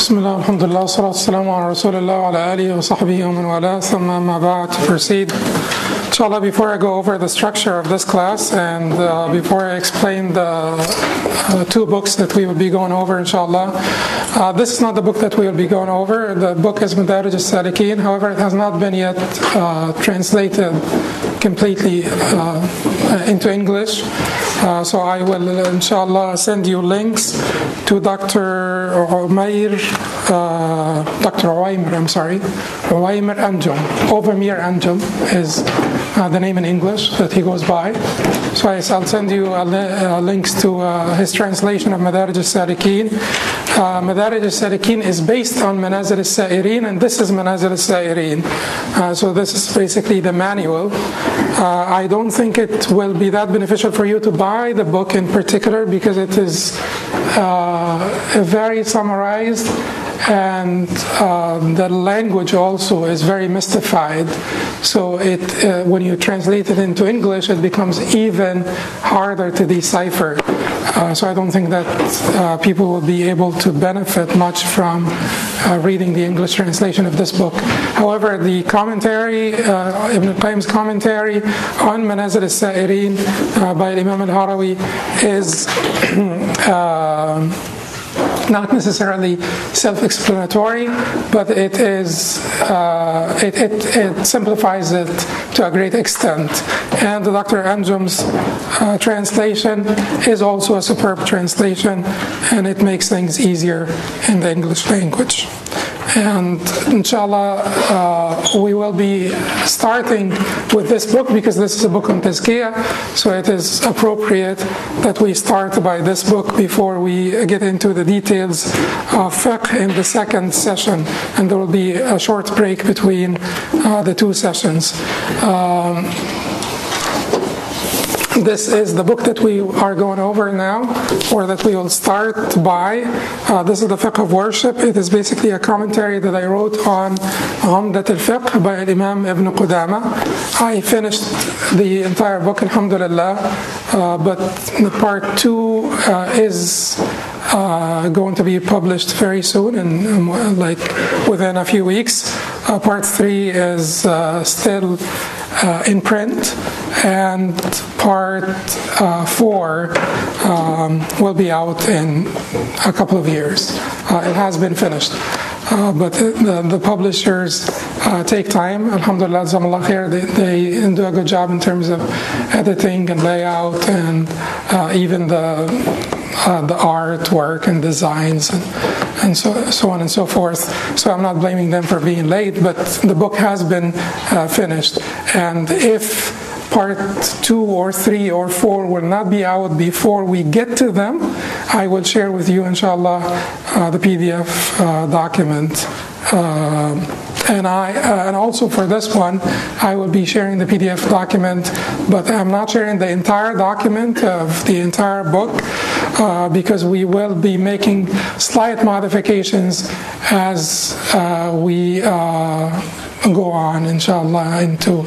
بسم الله الحمد لله والصلاة والسلام على رسول الله وعلى آله وصحبه ومن والاه ثم ما بعد to proceed Inshallah, before I go over the structure of this class and uh, before I explain the uh, two books that we will be going over, inshallah, uh, this is not the book that we will be going over. The book is Madarij al-Salikin. However, it has not been yet uh, translated completely uh, into English. Uh, so I will, inshallah, send you links to Dr. Umair, uh, Dr. Uwaimir, I'm sorry, Uwaimir Anjum. Ovamir Anjum is uh, the name in English that he goes by. So I, will send you li- links to his translation of Madarij al-Salikin. Uh, Madarij al-Salikin is based on Manazil al-Sa'irin, and this is Manazil al-Sa'irin. Uh, so this is basically the manual. Uh, I don't think it will be that beneficial for you to buy the book in particular because it is uh, very summarized and uh, the language also is very mystified. So it, uh, when you translate it into English, it becomes even harder to decipher. Uh, so I don't think that uh, people will be able to benefit much from uh, reading the English translation of this book. However, the commentary, uh, Ibn al-Qayyim's commentary on Manazil al-Sa'irin by Imam al-Harawi is not necessarily self-explanatory, but it is uh, it, it, it, simplifies it to a great extent. And Dr. Anjum's uh, translation is also a superb translation, and it makes things easier in the English language. And inshallah, uh, we will be starting with this book because this is a book on Tazkiyah, so it is appropriate that we start by this book before we get into the details of fiqh in the second session. And there will be a short break between uh, the two sessions. Um, this is the book that we are going over now, or that we will start by. Uh, this is the Fiqh of Worship. It is basically a commentary that I wrote on Umdat al-Fiqh by Imam Ibn Qudama. I finished the entire book, alhamdulillah, uh, but the part two uh, is uh, going to be published very soon, and um, like within a few weeks. Uh, part three is uh, still uh, in print, and part uh, four um, will be out in a couple of years. Uh, it has been finished. Uh, but the, the publishers uh, take time. Alhamdulillah, khair, they, they do a good job in terms of editing and layout and uh, even the uh, the artwork and designs and, and so, so on and so forth. So I'm not blaming them for being late, but the book has been finished. And if part two or three or four will not be out before we get to them, I will share with you, inshallah, uh, the PDF uh, document. Uh, and I uh, and also for this one, I will be sharing the PDF document, but I'm not sharing the entire document of the entire book uh, because we will be making slight modifications as uh, we go on, inshallah, into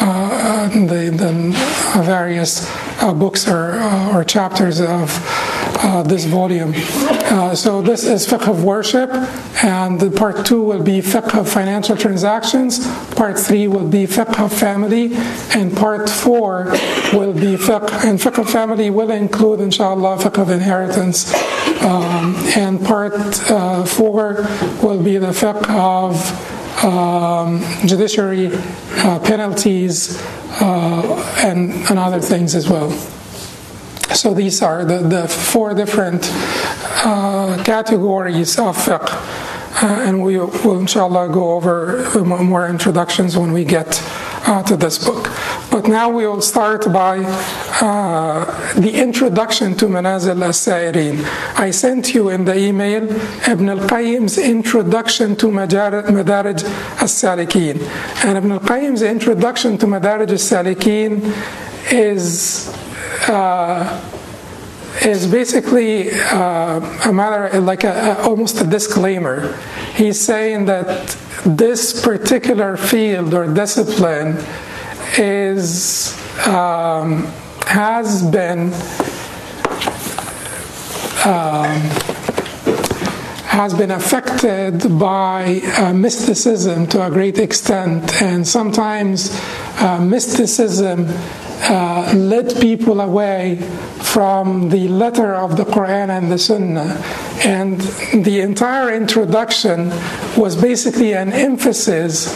uh, the, the various uh, books or, or chapters of uh, this volume. Uh, so this is fiqh of worship, and part two will be fiqh of financial transactions. Part three will be fiqh of family, and part four will be fiqh. And fiqh of family will include, inshallah, fiqh of inheritance. Um, and part uh, four will be the fiqh of um, judiciary uh, penalties uh, and, and other things as well. So these are the, the four different uh, categories of fiqh. Uh, and we will, inshallah, go over more introductions when we get uh, to this book. But now we will start by uh, the introduction to Manazil al-Sa'irin. I sent you in the email Ibn al-Qayyim's introduction to Madarij al-Salikin. And Ibn al-Qayyim's introduction to Madarij al-Salikin is uh, is basically uh, a matter like a, a, almost a disclaimer. He's saying that this particular field or discipline is um, has been um, has been affected by uh, mysticism to a great extent, and sometimes uh, mysticism uh, led people away from the letter of the Quran and the Sunnah. And the entire introduction was basically an emphasis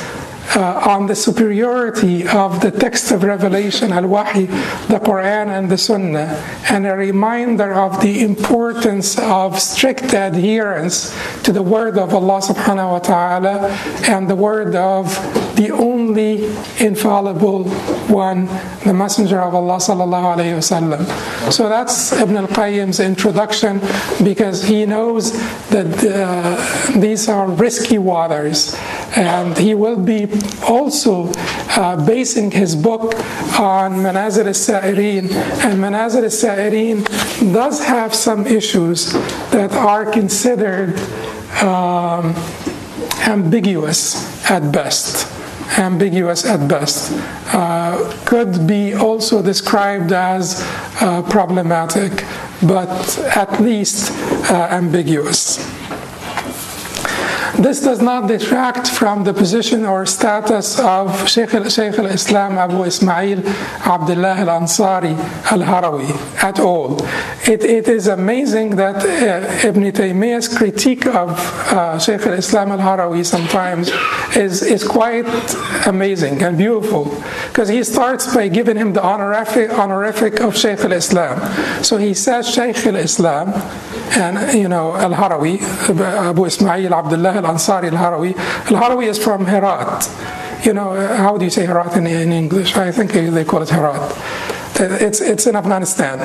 uh, on the superiority of the text of revelation, Al Wahi, the Quran, and the Sunnah, and a reminder of the importance of strict adherence to the word of Allah subhanahu wa ta'ala and the word of the only infallible one, the Messenger of Allah sallallahu alayhi wasallam. So that's Ibn al-Qayyim's introduction because he knows that uh, these are risky waters and he will be also uh, basing his book on Manazil al-Sa'irin. And Manazil al-Sa'irin does have some issues that are considered um, ambiguous at best. Ambiguous at best, uh, could be also described as uh, problematic, but at least uh, ambiguous. This does not detract from the position or status of Shaykh al-Islam Abu Ismail Abdullah al-Ansari al-Harawi at all. It, it is amazing that uh, Ibn Taymiyyah's critique of uh, Shaykh al-Islam al-Harawi sometimes is, is quite amazing and beautiful because he starts by giving him the honorific, honorific of Shaykh al-Islam. So he says Shaykh al-Islam and you know al-Harawi, Abu Ismail Abdullah al-Ansari al-Harawi. Al-Harawi is from Herat. You know, uh, how do you say Herat in, in English? I think they call it Herat. It's, it's in Afghanistan.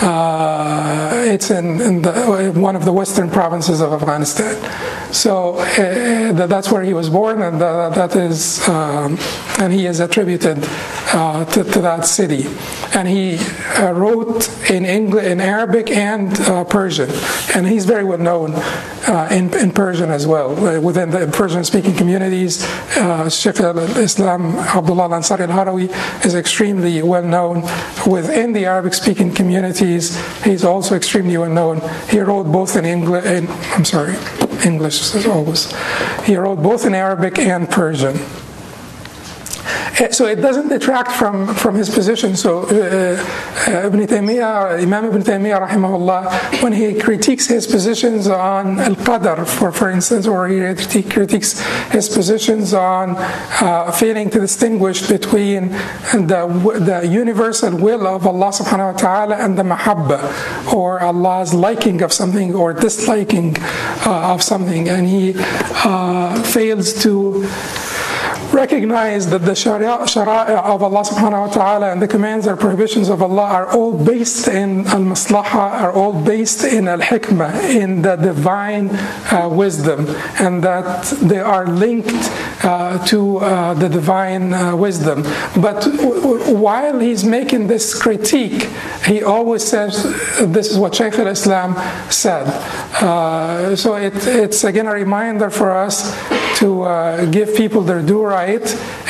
Uh, it's in, in the, one of the western provinces of Afghanistan. So uh, that's where he was born, and uh, that is, um, and he is attributed uh, to, to, that city. And he uh, wrote in English, in Arabic and uh, Persian, and he's very well known in, in Persian as well. within the Persian-speaking communities, Sheikh al-Islam Abdullah al-Ansari al-Harawi is extremely well known within the Arabic speaking communities. He's also extremely well known. He wrote both in English, I'm sorry, English as always. He wrote both in Arabic and Persian. So it doesn't detract from, from his position. So uh, uh, Ibn Taymiyyah, Imam Ibn Taymiyyah, rahimahullah, when he critiques his positions on al-qadr, for, for instance, or he critiques his positions on uh, failing to distinguish between the, the universal will of Allah subhanahu wa ta'ala and the mahabba, or Allah's liking of something or disliking uh, of something, and he uh, fails to recognize that the sharia, of Allah subhanahu wa ta'ala and the commands or prohibitions of Allah are all based in al-maslaha, are all based in al-hikmah, in the divine uh, wisdom, and that they are linked uh, to uh, the divine uh, wisdom. But while he's making this critique, he always says, this is what Shaykh al-Islam said. Uh, so it, it's again a reminder for us to uh, give people their due right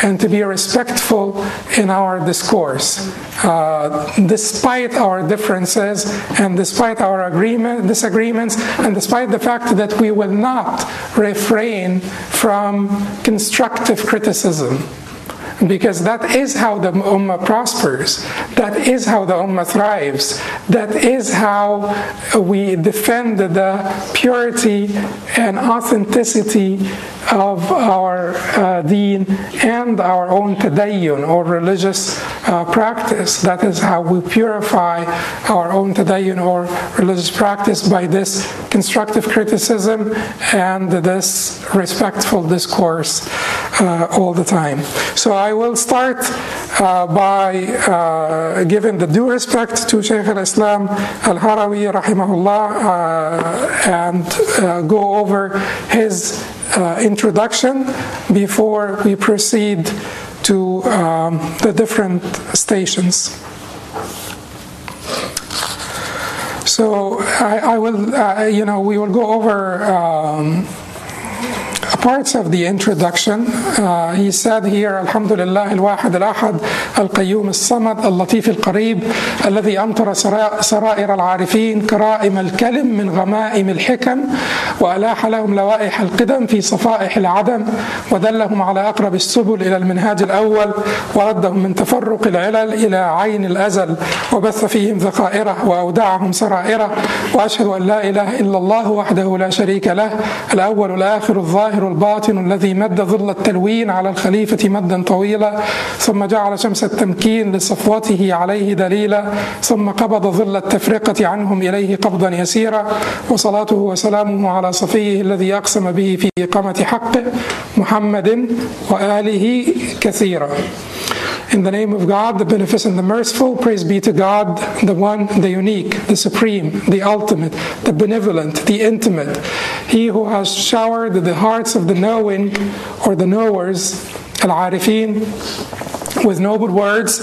and to be respectful in our discourse. Uh, despite our differences and despite our agreement, disagreements, and despite the fact that we will not refrain from constructive criticism because that is how the ummah prospers. That is how the ummah thrives. That is how we defend the purity and authenticity of our uh, deen and our own tadayyun or religious uh, practice. That is how we purify our own tadayyun or religious practice by this constructive criticism and this respectful discourse uh, all the time. So I will start uh, by uh, giving the due respect to Shaykh al-Islam al-Harawi rahimahullah uh, and go over his uh, introduction before we proceed to um, the different stations. So I, I will, uh, you know, we will go over um, parts of the introduction. Uh, he said here, Alhamdulillah الواحد الأحد القيوم الصمد اللطيف القريب الذي أمطر سرائر العارفين كرائم الكلم من غمائم الحكم وألاح لهم لوائح القدم في صفائح العدم ودلهم على أقرب السبل إلى المنهاج الأول وردهم من تفرق العلل إلى عين الأزل وبث فيهم ذخائره وأودعهم سرائره وأشهد أن لا إله إلا الله وحده لا شريك له الأول الآخر الظاهر الباطن الذي مد ظل التلوين على الخليفة مدا طويلا ثم جعل شمس التمكين لصفوته عليه دليلا ثم قبض ظل التفرقة عنهم إليه قبضا يسيرا وصلاته وسلامه على صفيه الذي أقسم به في إقامة حقه محمد وآله كثيرا. In the name of God, the beneficent, the merciful, praise be to God, the one, the unique, the supreme, the ultimate, the benevolent, the intimate. He who has showered the hearts of the knowing or the knowers, al-arifin, with noble words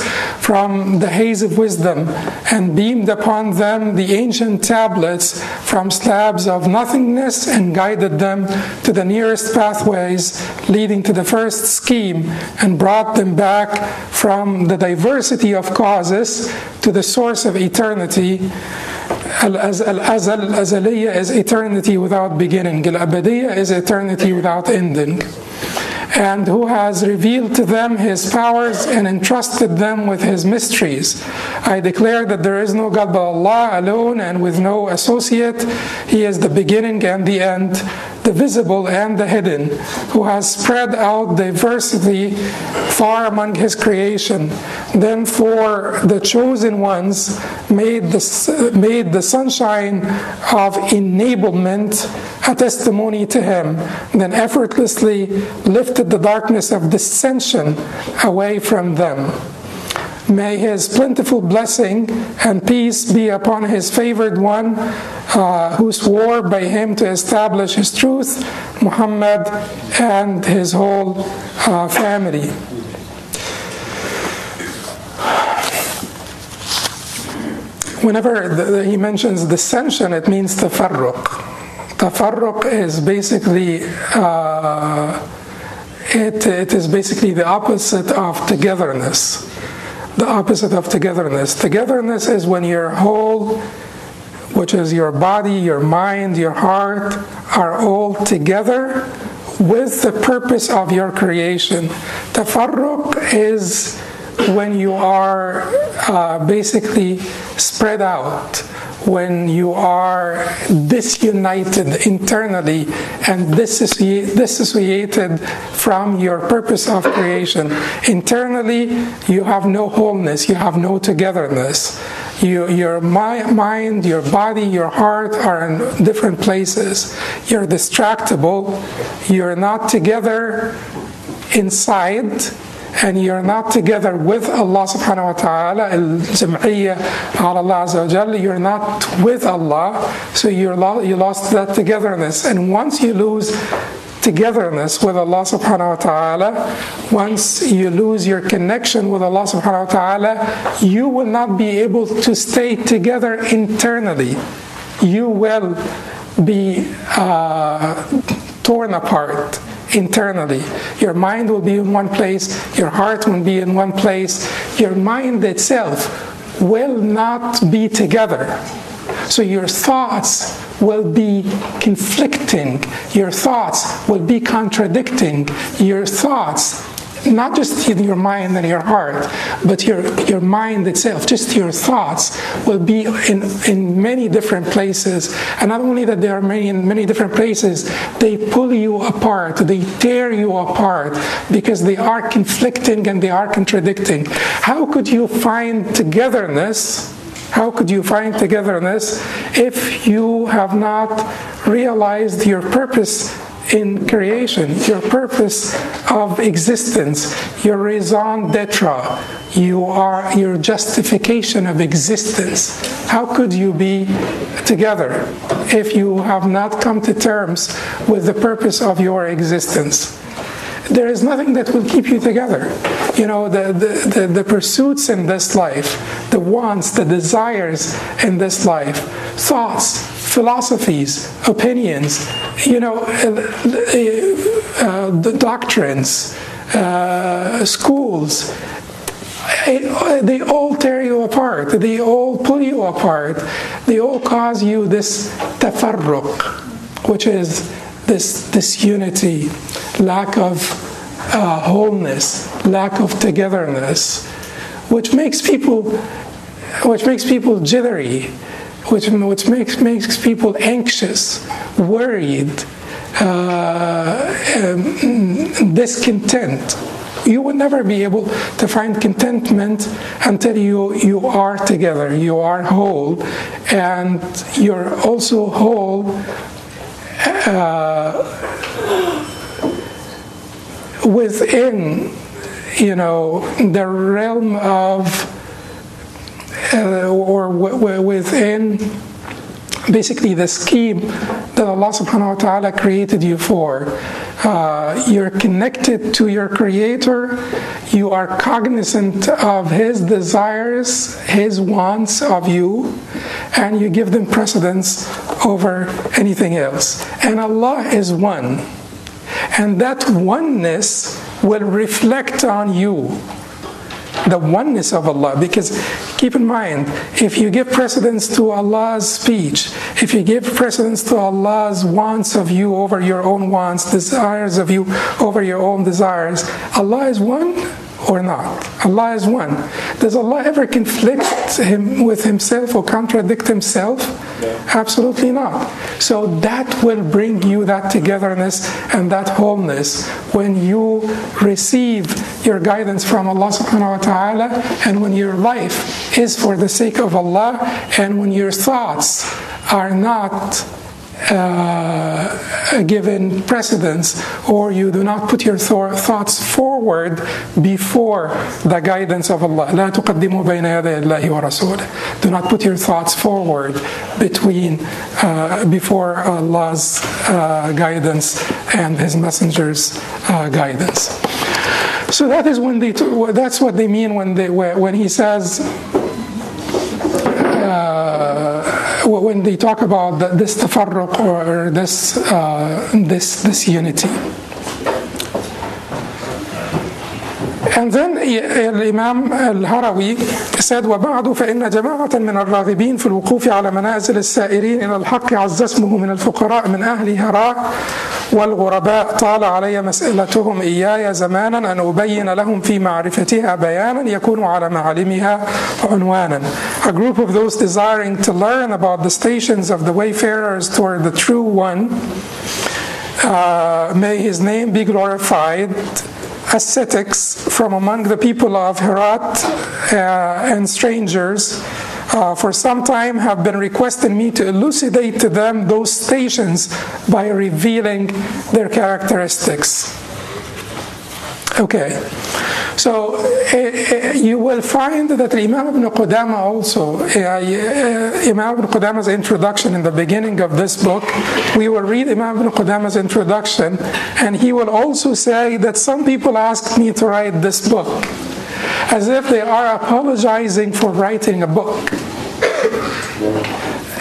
from the haze of wisdom and beamed upon them the ancient tablets from slabs of nothingness and guided them to the nearest pathways leading to the first scheme and brought them back from the diversity of causes to the source of eternity Al-Azal, Azaliyya is eternity without beginning. Al-Abadiyya is eternity without ending and who has revealed to them his powers and entrusted them with his mysteries. I declare that there is no God but Allah alone and with no associate. He is the beginning and the end, the visible and the hidden, who has spread out diversity far among his creation. Then for the chosen ones made the, made the sunshine of enablement a testimony to him, then effortlessly lifted the darkness of dissension away from them. May his plentiful blessing and peace be upon his favored one uh, who swore by him to establish his truth, Muhammad and his whole uh, family. Whenever the, he mentions dissension, it means tafarruq. Tafarruq is basically uh, it, it is basically the opposite of togetherness. The opposite of togetherness. Togetherness is when your whole, which is your body, your mind, your heart, are all together with the purpose of your creation. Tafarruq is when you are uh, basically spread out when you are disunited internally and dissociated from your purpose of creation. Internally, you have no wholeness, you have no togetherness. You, your mind, your body, your heart are in different places. You're distractible, you're not together inside and you're not together with Allah subhanahu wa ta'ala, al-jam'iyya Allah azza you're not with Allah, so you're lo- you lost that togetherness. And once you lose togetherness with Allah subhanahu wa ta'ala, once you lose your connection with Allah subhanahu wa ta'ala, you will not be able to stay together internally. You will be uh, torn apart internally. Your mind will be in one place, your heart will be in one place, your mind itself will not be together. So your thoughts will be conflicting, your thoughts will be contradicting, your thoughts not just in your mind and your heart, but your, your mind itself, just your thoughts will be in, in many different places. And not only that they are many in many different places, they pull you apart, they tear you apart because they are conflicting and they are contradicting. How could you find togetherness? How could you find togetherness if you have not realized your purpose in creation, your purpose of existence, your raison d'etre, you are your justification of existence. How could you be together if you have not come to terms with the purpose of your existence? There is nothing that will keep you together. You know, the, the, the, the pursuits in this life, the wants, the desires in this life, thoughts, philosophies, opinions, you know, uh, uh, the doctrines, uh, schools. They all tear you apart. They all pull you apart. They all cause you this tafarruq, which is this disunity, lack of uh, wholeness, lack of togetherness, which makes people, which makes people jittery, which which makes makes people anxious, worried, uh, um, discontent. You will never be able to find contentment until you you are together, you are whole, and you're also whole. Uh, within, you know, the realm of, uh, or within basically the scheme that Allah subhanahu wa ta'ala created you for. Uh, you're connected to your creator, you are cognizant of his desires, his wants of you, and you give them precedence over anything else. And Allah is one. And that oneness will reflect on you the oneness of Allah. Because keep in mind, if you give precedence to Allah's speech, if you give precedence to Allah's wants of you over your own wants, desires of you over your own desires, Allah is one or not? Allah is one. Does Allah ever conflict him with himself or contradict himself? Absolutely not. So that will bring you that togetherness and that wholeness when you receive your guidance from Allah subhanahu wa ta'ala and when your life is for the sake of Allah and when your thoughts are not uh, given precedence or you do not put your th- thoughts forward before the guidance of Allah. لا تقدموا بين يدي الله ورسوله. Do not put your thoughts forward between uh, before Allah's uh, guidance and His Messenger's uh, guidance. So that is when they. That's what they mean when they when He says when they talk about this tafarruq or this, uh, this, this unity. And then الإمام الهروي said وبعد فإن جماعة من الراغبين في الوقوف على منازل السائرين إلى الحق عز اسمه من الفقراء من أهل هراء والغرباء طال علي مسألتهم إياي زمانا أن أبين لهم في معرفتها بيانا يكون على معالمها عنوانا A group of those desiring to learn about the stations of the wayfarers toward the true one uh, may his name be glorified ascetics from among the people of Herat uh, and strangers uh, for some time have been requesting me to elucidate to them those stations by revealing their characteristics. Okay, so uh, you will find that Imam ibn Qudama also, uh, Imam ibn Qudama's introduction in the beginning of this book, we will read Imam ibn Qudama's introduction, and he will also say that some people asked me to write this book as if they are apologizing for writing a book.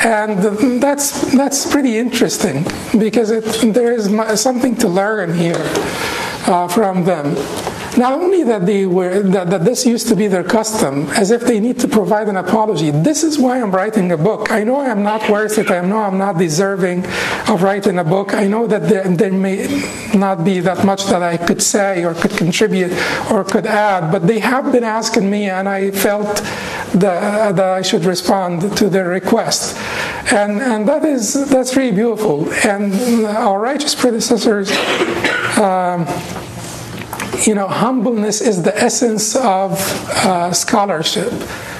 And that's, that's pretty interesting because it, there is something to learn here uh, from them. Not only that they were that, that this used to be their custom, as if they need to provide an apology. This is why I'm writing a book. I know I'm not worth it. I know I'm not deserving of writing a book. I know that there, there may not be that much that I could say or could contribute or could add, but they have been asking me, and I felt that, that I should respond to their request. And, and that is that's really beautiful. And our righteous predecessors. Um, you know, humbleness is the essence of uh, scholarship.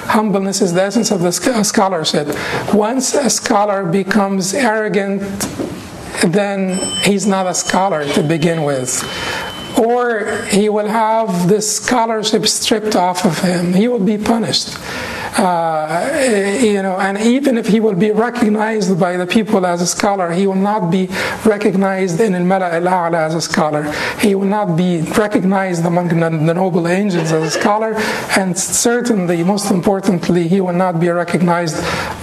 Humbleness is the essence of the scholarship. Once a scholar becomes arrogant, then he's not a scholar to begin with. Or he will have the scholarship stripped off of him. He will be punished. Uh, you know, and even if he will be recognized by the people as a scholar, he will not be recognized in al-mala al-a'la as a scholar. He will not be recognized among the, the noble angels as a scholar, and certainly, most importantly, he will not be recognized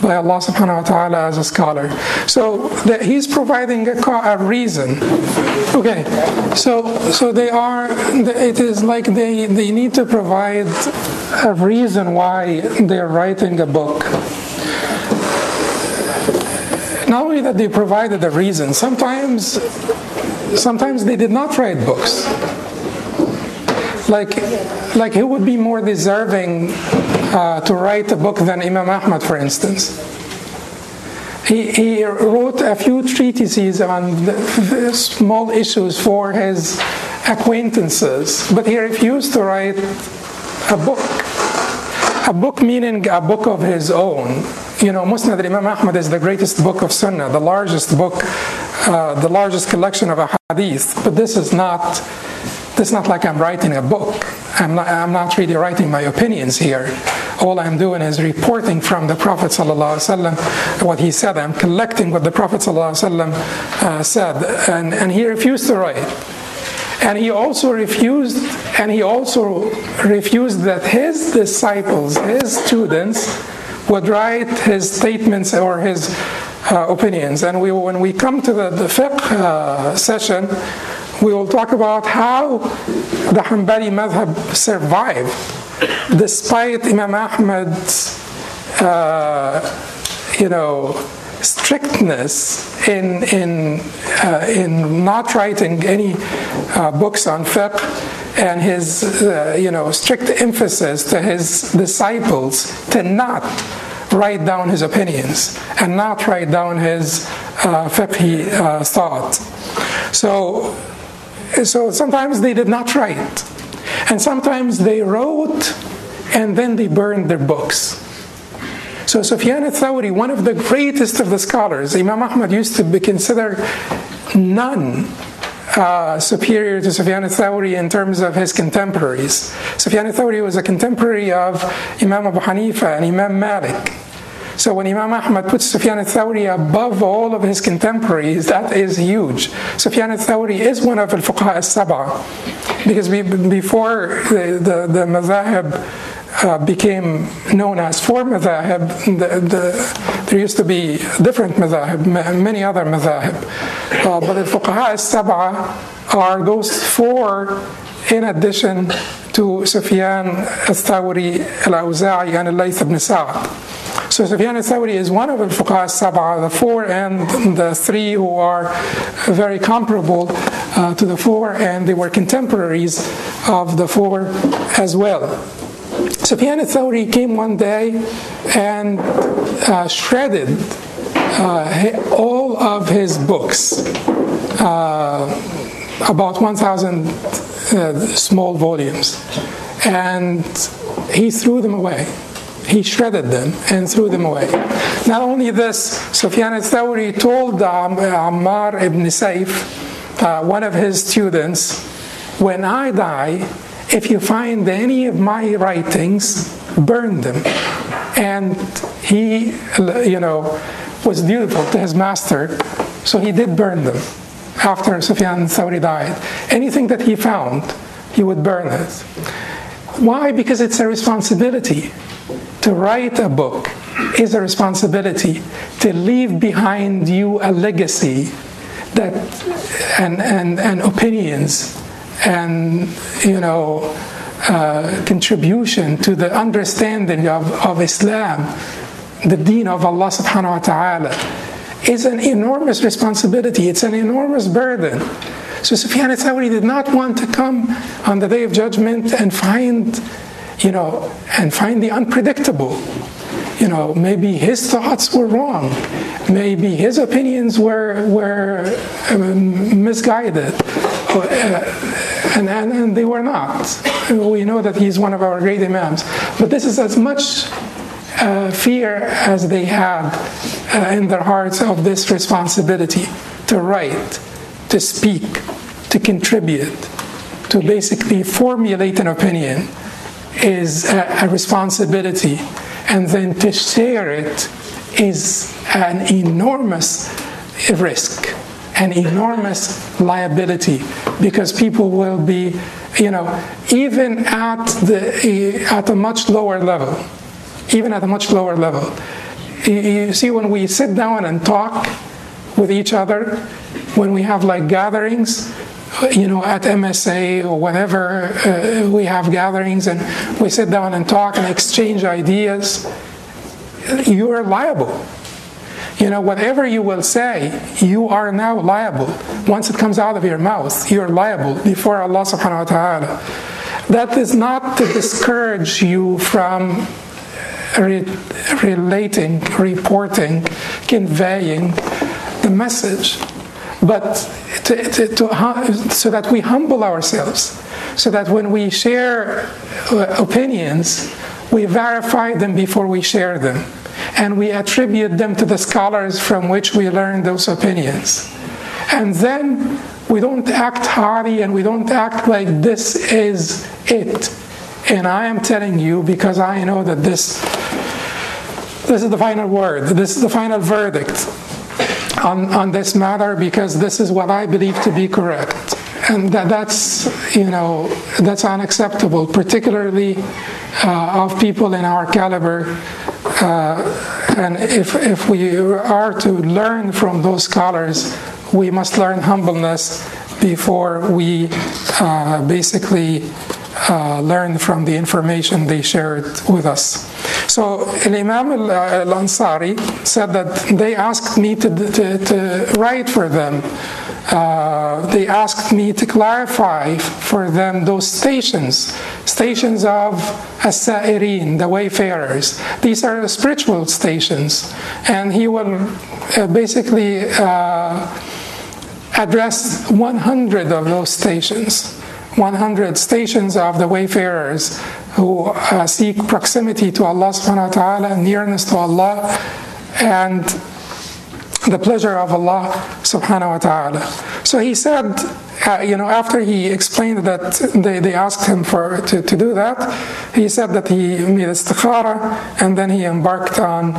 by Allah subhanahu wa ta'ala as a scholar. So that he's providing a, a reason. Okay, so so they are. It is like they they need to provide a reason why they're writing a book. Not only that they provided a reason, sometimes sometimes they did not write books. Like, like who would be more deserving uh, to write a book than Imam Ahmad, for instance? He, he wrote a few treatises on the, the small issues for his acquaintances, but he refused to write a book. A book meaning a book of his own. You know, Musnad Imam Ahmad is the greatest book of Sunnah, the largest book, uh, the largest collection of hadith. But this is not, this is not like I'm writing a book. I'm not, I'm not really writing my opinions here. All I'm doing is reporting from the Prophet ﷺ what he said. I'm collecting what the Prophet ﷺ, uh, said, and, and he refused to write. And he also refused, and he also refused that his disciples, his students, would write his statements or his uh, opinions. And we, when we come to the, the fiqh uh, session, we will talk about how the Hanbali madhab survived despite Imam Ahmad's, uh, you know, strictness in in uh, in not writing any uh, books on fiqh and his uh, you know strict emphasis to his disciples to not write down his opinions and not write down his uh, fiqhi uh, thought. So so sometimes they did not write, and sometimes they wrote and then they burned their books. So Sufyan al-Thawri, one of the greatest of the scholars, Imam Ahmad used to be considered none uh, superior to Sufyan al-Thawri in terms of his contemporaries. Sufyan al-Thawri was a contemporary of Imam Abu Hanifa and Imam Malik. So when Imam Ahmad puts Sufyan al-Thawri above all of his contemporaries, that is huge. Sufyan al-Thawri is one of al-fuqaha al-sab'a. Because we, before the, the, the uh, became known as four madhahib, the, the, there used to be different madhahib, many other madhahib. Uh, but the fuqaha al-sab'a are those four in addition to Sufyan al-Thawri, al-Awza'i, and al-Layth ibn Sa'd. So Sufyan al-Thawri is one of the fuqaha sab'a, the four and the three who are very comparable uh, to the four, and they were contemporaries of the four as well. Sufyan al-Thawri came one day and uh, shredded uh, all of his books, uh, about 1,000 uh, small volumes, and he threw them away. He shredded them and threw them away. Not only this, Sufyan al-Thawri told um, Ammar ibn Saif, uh, one of his students, when I die, if you find any of my writings, burn them. And he, you know, was dutiful to his master, so he did burn them after Sufyan Thawri died. Anything that he found, he would burn it. Why? Because it's a responsibility. To write a book is a responsibility. To leave behind you a legacy that and, and, and opinions and you know uh, contribution to the understanding of, of Islam, the deen of Allah subhanahu wa ta'ala, is an enormous responsibility. It's an enormous burden. So Sufyan al-Thawri did not want to come on the day of judgment and find, you know, and find the unpredictable. You know, maybe his thoughts were wrong. Maybe his opinions were were um, misguided. Uh, and, and, and they were not. We know that he's one of our great imams. But this is as much uh, fear as they had uh, in their hearts of this responsibility to write, to speak, to contribute, to basically formulate an opinion is a, a responsibility and then to share it is an enormous risk, an enormous liability, because people will be, you know, even at the at a much lower level, even at a much lower level. You see, when we sit down and talk with each other, when we have like gatherings, you know, at MSA or whatever, uh, we have gatherings and we sit down and talk and exchange ideas. You are liable. You know, whatever you will say, you are now liable. Once it comes out of your mouth, you're liable before Allah subhanahu wa ta'ala. That is not to discourage you from re- relating, reporting, conveying the message, but to, to, to, so that we humble ourselves, so that when we share uh, opinions, we verify them before we share them, and we attribute them to the scholars from which we learn those opinions. And then we don't act haughty and we don't act like this is it. And I am telling you because I know that this this is the final word, this is the final verdict on, on this matter because this is what I believe to be correct. And that, that's, you know, that's unacceptable, particularly uh, of people in our caliber. Uh, and if, if we are to learn from those scholars, we must learn humbleness before we uh, basically uh, learn from the information they shared with us. So Imam al Ansari said that they asked me to, to, to write for them. Uh, they asked me to clarify for them those stations, stations of as-sa'irin, the wayfarers. These are spiritual stations, and he will uh, basically uh, address 100 of those stations. 100 stations of the wayfarers who uh, seek proximity to Allah subhanahu wa ta'ala, nearness to Allah, and the pleasure of Allah subhanahu wa ta'ala. So he said, uh, you know, after he explained that they, they asked him for to, to do that, he said that he made istikhara and then he embarked on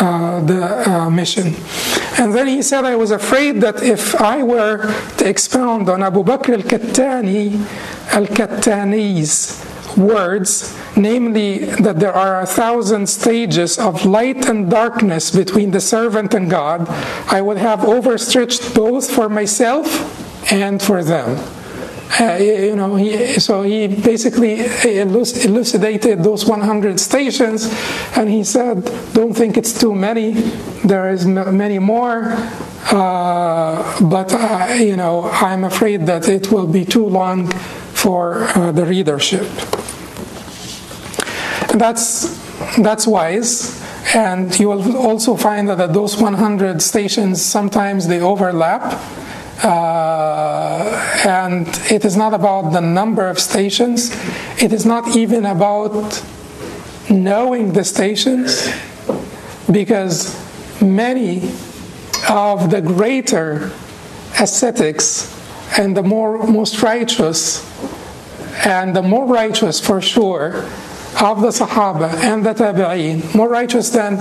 uh, the uh, mission. And then he said, I was afraid that if I were to expound on Abu Bakr al Kattani, al Kattani's words, namely that there are a thousand stages of light and darkness between the servant and God, I would have overstretched both for myself and for them. Uh, you know, he, so he basically elucidated those 100 stations, and he said, "Don't think it's too many. There is many more, uh, but uh, you know, I'm afraid that it will be too long for uh, the readership." That's that's wise. And you will also find that those 100 stations sometimes they overlap. Uh, and it is not about the number of stations, it is not even about knowing the stations, because many of the greater ascetics and the more most righteous and the more righteous for sure of the Sahaba and the Tabi'een, more righteous than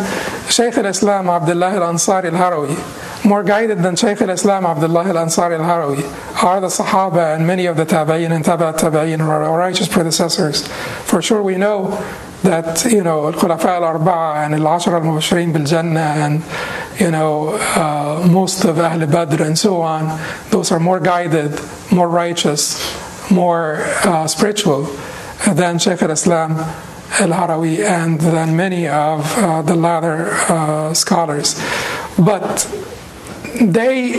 Shaykh al-Islam Abdullah al-Ansari al-Harawi, more guided than Shaykh al-Islam Abdullah al-Ansari al-Harawi, are the Sahaba and many of the Tabi'een and Tabi'at Tabi'een, our righteous predecessors. For sure we know that, you know, Al-Khulafa al-Arba'a and Al-Ashra al-Mubashirin bil-Jannah and, you know, uh, most of Ahl Badr and so on, those are more guided, more righteous, more uh, spiritual than Sheikh al-Islam al-Harawi and than many of uh, the latter uh, scholars. But they,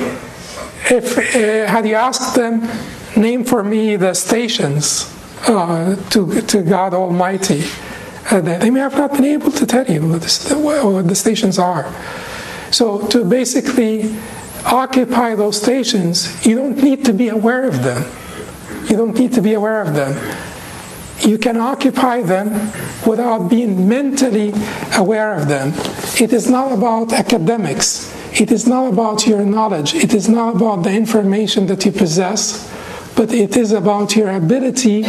if uh, had you asked them, name for me the stations uh, to, to God Almighty, uh, they may have not been able to tell you what the, what the stations are. So to basically occupy those stations, you don't need to be aware of them. You don't need to be aware of them you can occupy them without being mentally aware of them. It is not about academics. It is not about your knowledge. It is not about the information that you possess, but it is about your ability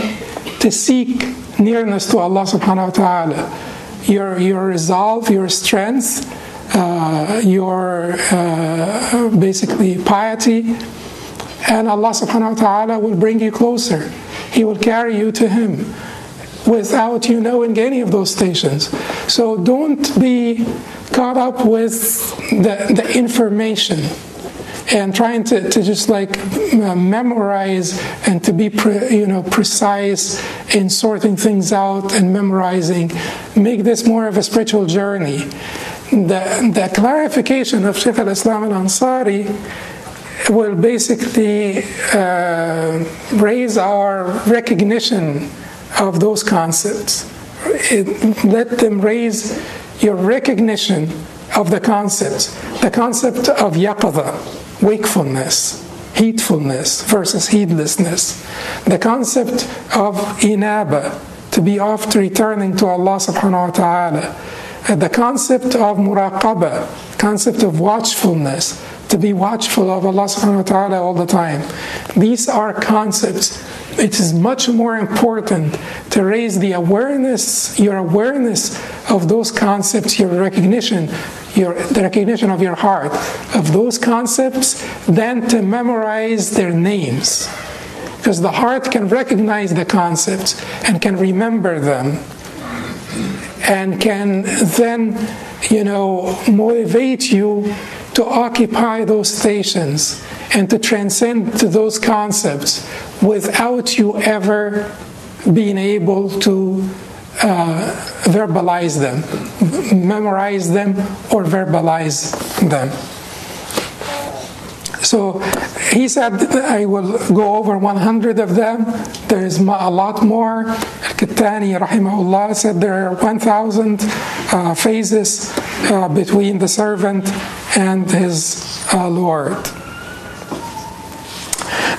to seek nearness to Allah subhanahu wa ta'ala. your, your resolve, your strength, uh, your uh, basically piety, and Allah subhanahu wa ta'ala will bring you closer. He will carry you to Him without you knowing any of those stations. So don't be caught up with the, the information and trying to, to just like uh, memorize and to be pre, you know precise in sorting things out and memorizing make this more of a spiritual journey the, the clarification of Sheikh al-Islam al-Ansari will basically uh, raise our recognition of those concepts. It, let them raise your recognition of the concepts the concept of yaqadha wakefulness, heedfulness versus heedlessness, the concept of inaba, to be oft returning to Allah subhanahu wa ta'ala, the concept of muraqaba, concept of watchfulness, to be watchful of Allah subhanahu wa ta'ala all the time. These are concepts. It is much more important to raise the awareness, your awareness of those concepts, your recognition your, the recognition of your heart of those concepts than to memorize their names. Because the heart can recognize the concepts and can remember them and can then, you know, motivate you to occupy those stations and to transcend to those concepts without you ever being able to uh, verbalize them, memorize them, or verbalize them. So he said, I will go over 100 of them. There is a lot more. Al-Kattani, rahimahullah, said there are 1,000 uh, phases uh, between the servant and his uh, Lord.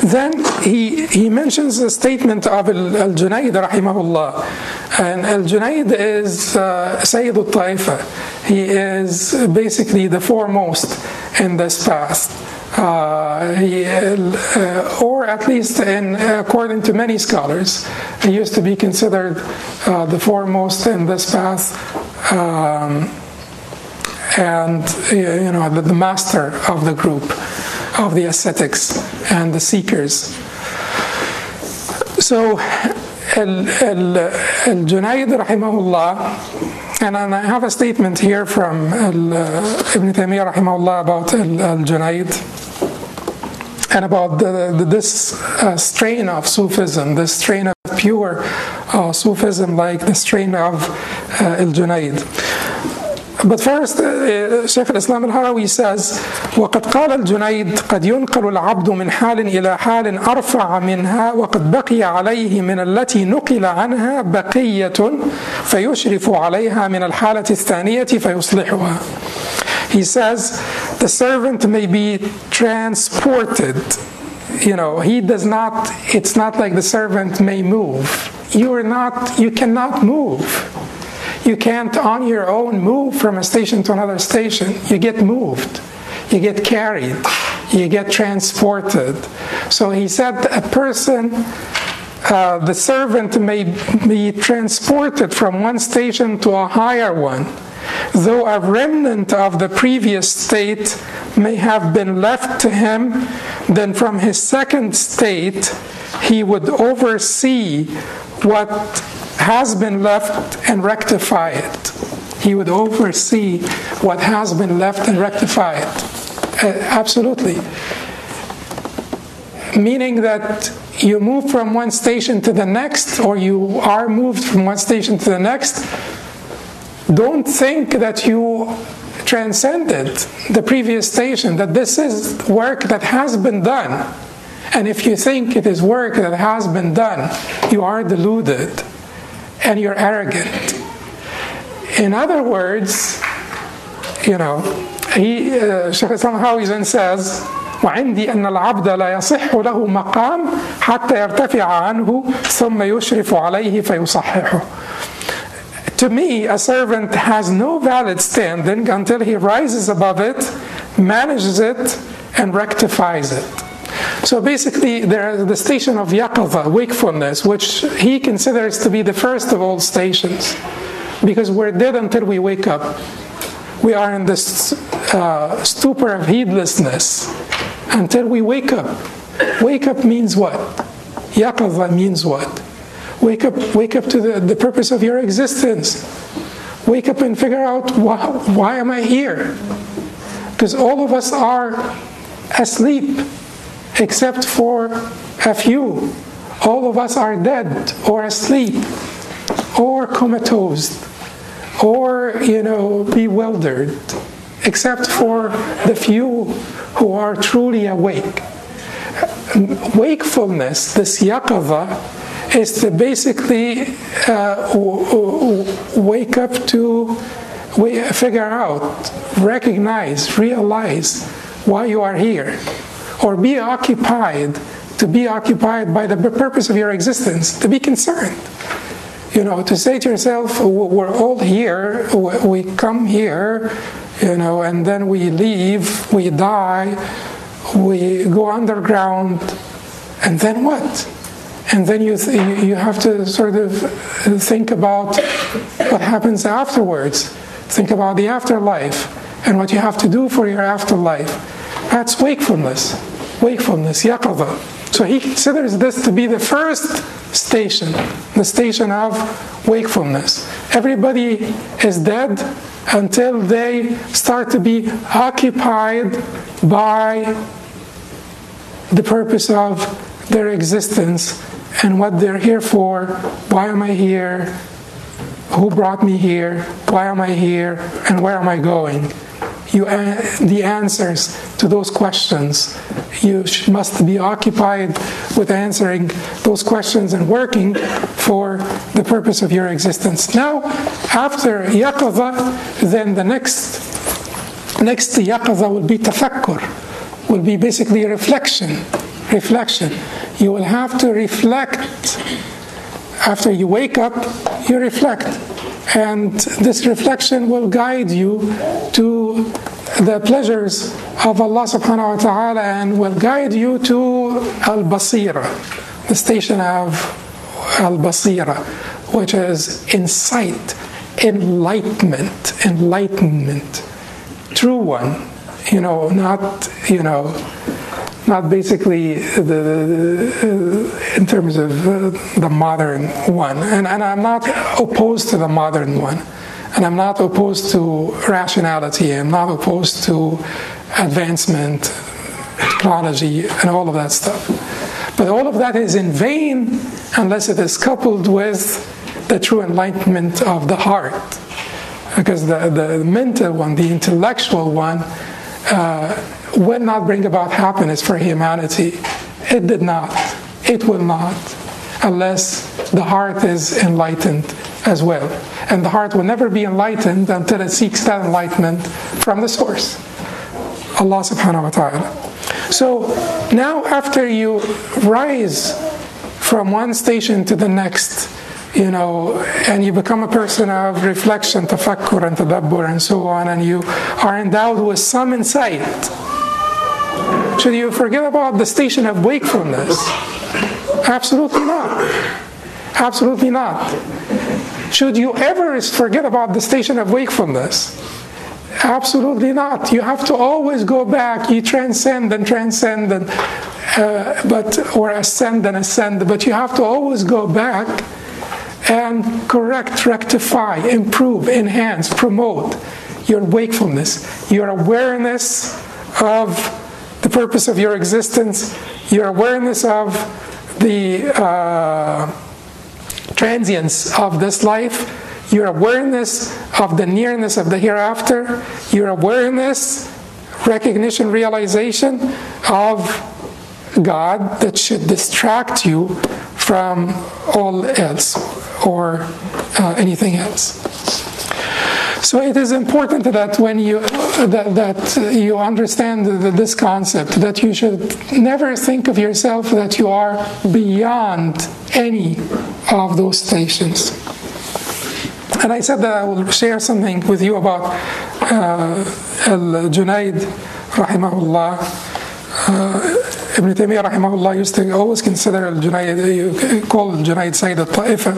Then he, he mentions a statement of Al Junaid, rahimahullah. And Al Junaid is uh, Sayyid al Taifa. He is basically the foremost in this path. Uh, he, uh, or at least in, according to many scholars, he used to be considered uh, the foremost in this path. Um, and you know the, the master of the group of the ascetics and the seekers. So, Al-Junayd rahimahullah, and I have a statement here from Ibn Taymiyyah rahimahullah about Al-Junayd and about the, the, this uh, strain of Sufism, this strain of pure uh, Sufism like the strain of uh, Al-Junayd. But first, uh, Sheikh al-Islam al-Harawi says, وقد قال الجنيد قد ينقل العبد من حال إلى حال أرفع منها وقد بقي عليه من التي نقل عنها بقية فيشرف عليها من الحالة الثانية فيصلحها. He says, the servant may be transported. You know, he does not, it's not like the servant may move. You are not, you cannot move you can't on your own move from a station to another station. You get moved, you get carried, you get transported. So he said a person, uh, the servant may be transported from one station to a higher one, though a remnant of the previous state may have been left to him, then from his second state he would oversee what has been left and rectify it. He would oversee what has been left and rectify it. Uh, absolutely. Meaning that you move from one station to the next, or you are moved from one station to the next. Don't think that you transcended the previous station, that this is work that has been done. And if you think it is work that has been done, you are deluded and you're arrogant. In other words, you know, he uh, Sheikh Islam Hawizan says, وعندي أن العبد لا يصح له مقام حتى يرتفع عنه ثم يشرف عليه فيصححه. To me, a servant has no valid standing until he rises above it, manages it, and rectifies it. So basically, there's the station of yaqadha, wakefulness, which he considers to be the first of all stations. because we're dead until we wake up. We are in this uh, stupor of heedlessness until we wake up. Wake up means what? Yaqadha means what? Wake up, wake up to the, the purpose of your existence. Wake up and figure out why, why am I here? Because all of us are asleep except for a few. All of us are dead or asleep or comatose or, you know, bewildered, except for the few who are truly awake. Wakefulness, this yaqadha, is to basically uh, wake up to figure out, recognize, realize why you are here, or be occupied, to be occupied by the purpose of your existence, to be concerned. You know, to say to yourself, we're all here, we come here, you know, and then we leave, we die, we go underground, and then what? And then you, th- you have to sort of think about what happens afterwards. Think about the afterlife and what you have to do for your afterlife. That's wakefulness. Wakefulness, yaqadha. So he considers this to be the first station, the station of wakefulness. Everybody is dead until they start to be occupied by the purpose of their existence and what they're here for. Why am I here? Who brought me here? Why am I here? And where am I going? You, uh, the answers to those questions. You must be occupied with answering those questions and working for the purpose of your existence. Now, after yaqadha, then the next next to will be tafakkur, will be basically reflection. Reflection. You will have to reflect. After you wake up, you reflect. And this reflection will guide you to the pleasures of Allah subhanahu wa ta'ala and will guide you to Al Basira, the station of Al Basira, which is insight, enlightenment, enlightenment. True one, you know, not, you know, not basically the, the, in terms of uh, the modern one. And, and I'm not opposed to the modern one. And I'm not opposed to rationality. I'm not opposed to advancement, technology, and all of that stuff. But all of that is in vain unless it is coupled with the true enlightenment of the heart. Because the, the mental one, the intellectual one, uh, will not bring about happiness for humanity. It did not. It will not, unless the heart is enlightened as well. And the heart will never be enlightened until it seeks that enlightenment from the source, Allah subhanahu wa ta'ala. So now, after you rise from one station to the next, you know, and you become a person of reflection, tafakkur, and tadabbur, and so on, and you are endowed with some insight should you forget about the station of wakefulness? Absolutely not. Absolutely not. Should you ever forget about the station of wakefulness? Absolutely not. You have to always go back. You transcend and transcend, and, uh, but or ascend and ascend. But you have to always go back and correct, rectify, improve, enhance, promote your wakefulness, your awareness of the purpose of your existence, your awareness of the uh, transience of this life, your awareness of the nearness of the hereafter, your awareness, recognition, realization of God that should distract you from all else or uh, anything else. So it is important that when you that, that you understand this concept that you should never think of yourself that you are beyond any of those stations. And I said that I will share something with you about uh, Al Junaid, rahimahullah. Uh, Ibn Taymiyyah, rahimahullah, used to always consider Al Junaid, you call Al Junaid Sayyid al Ta'ifa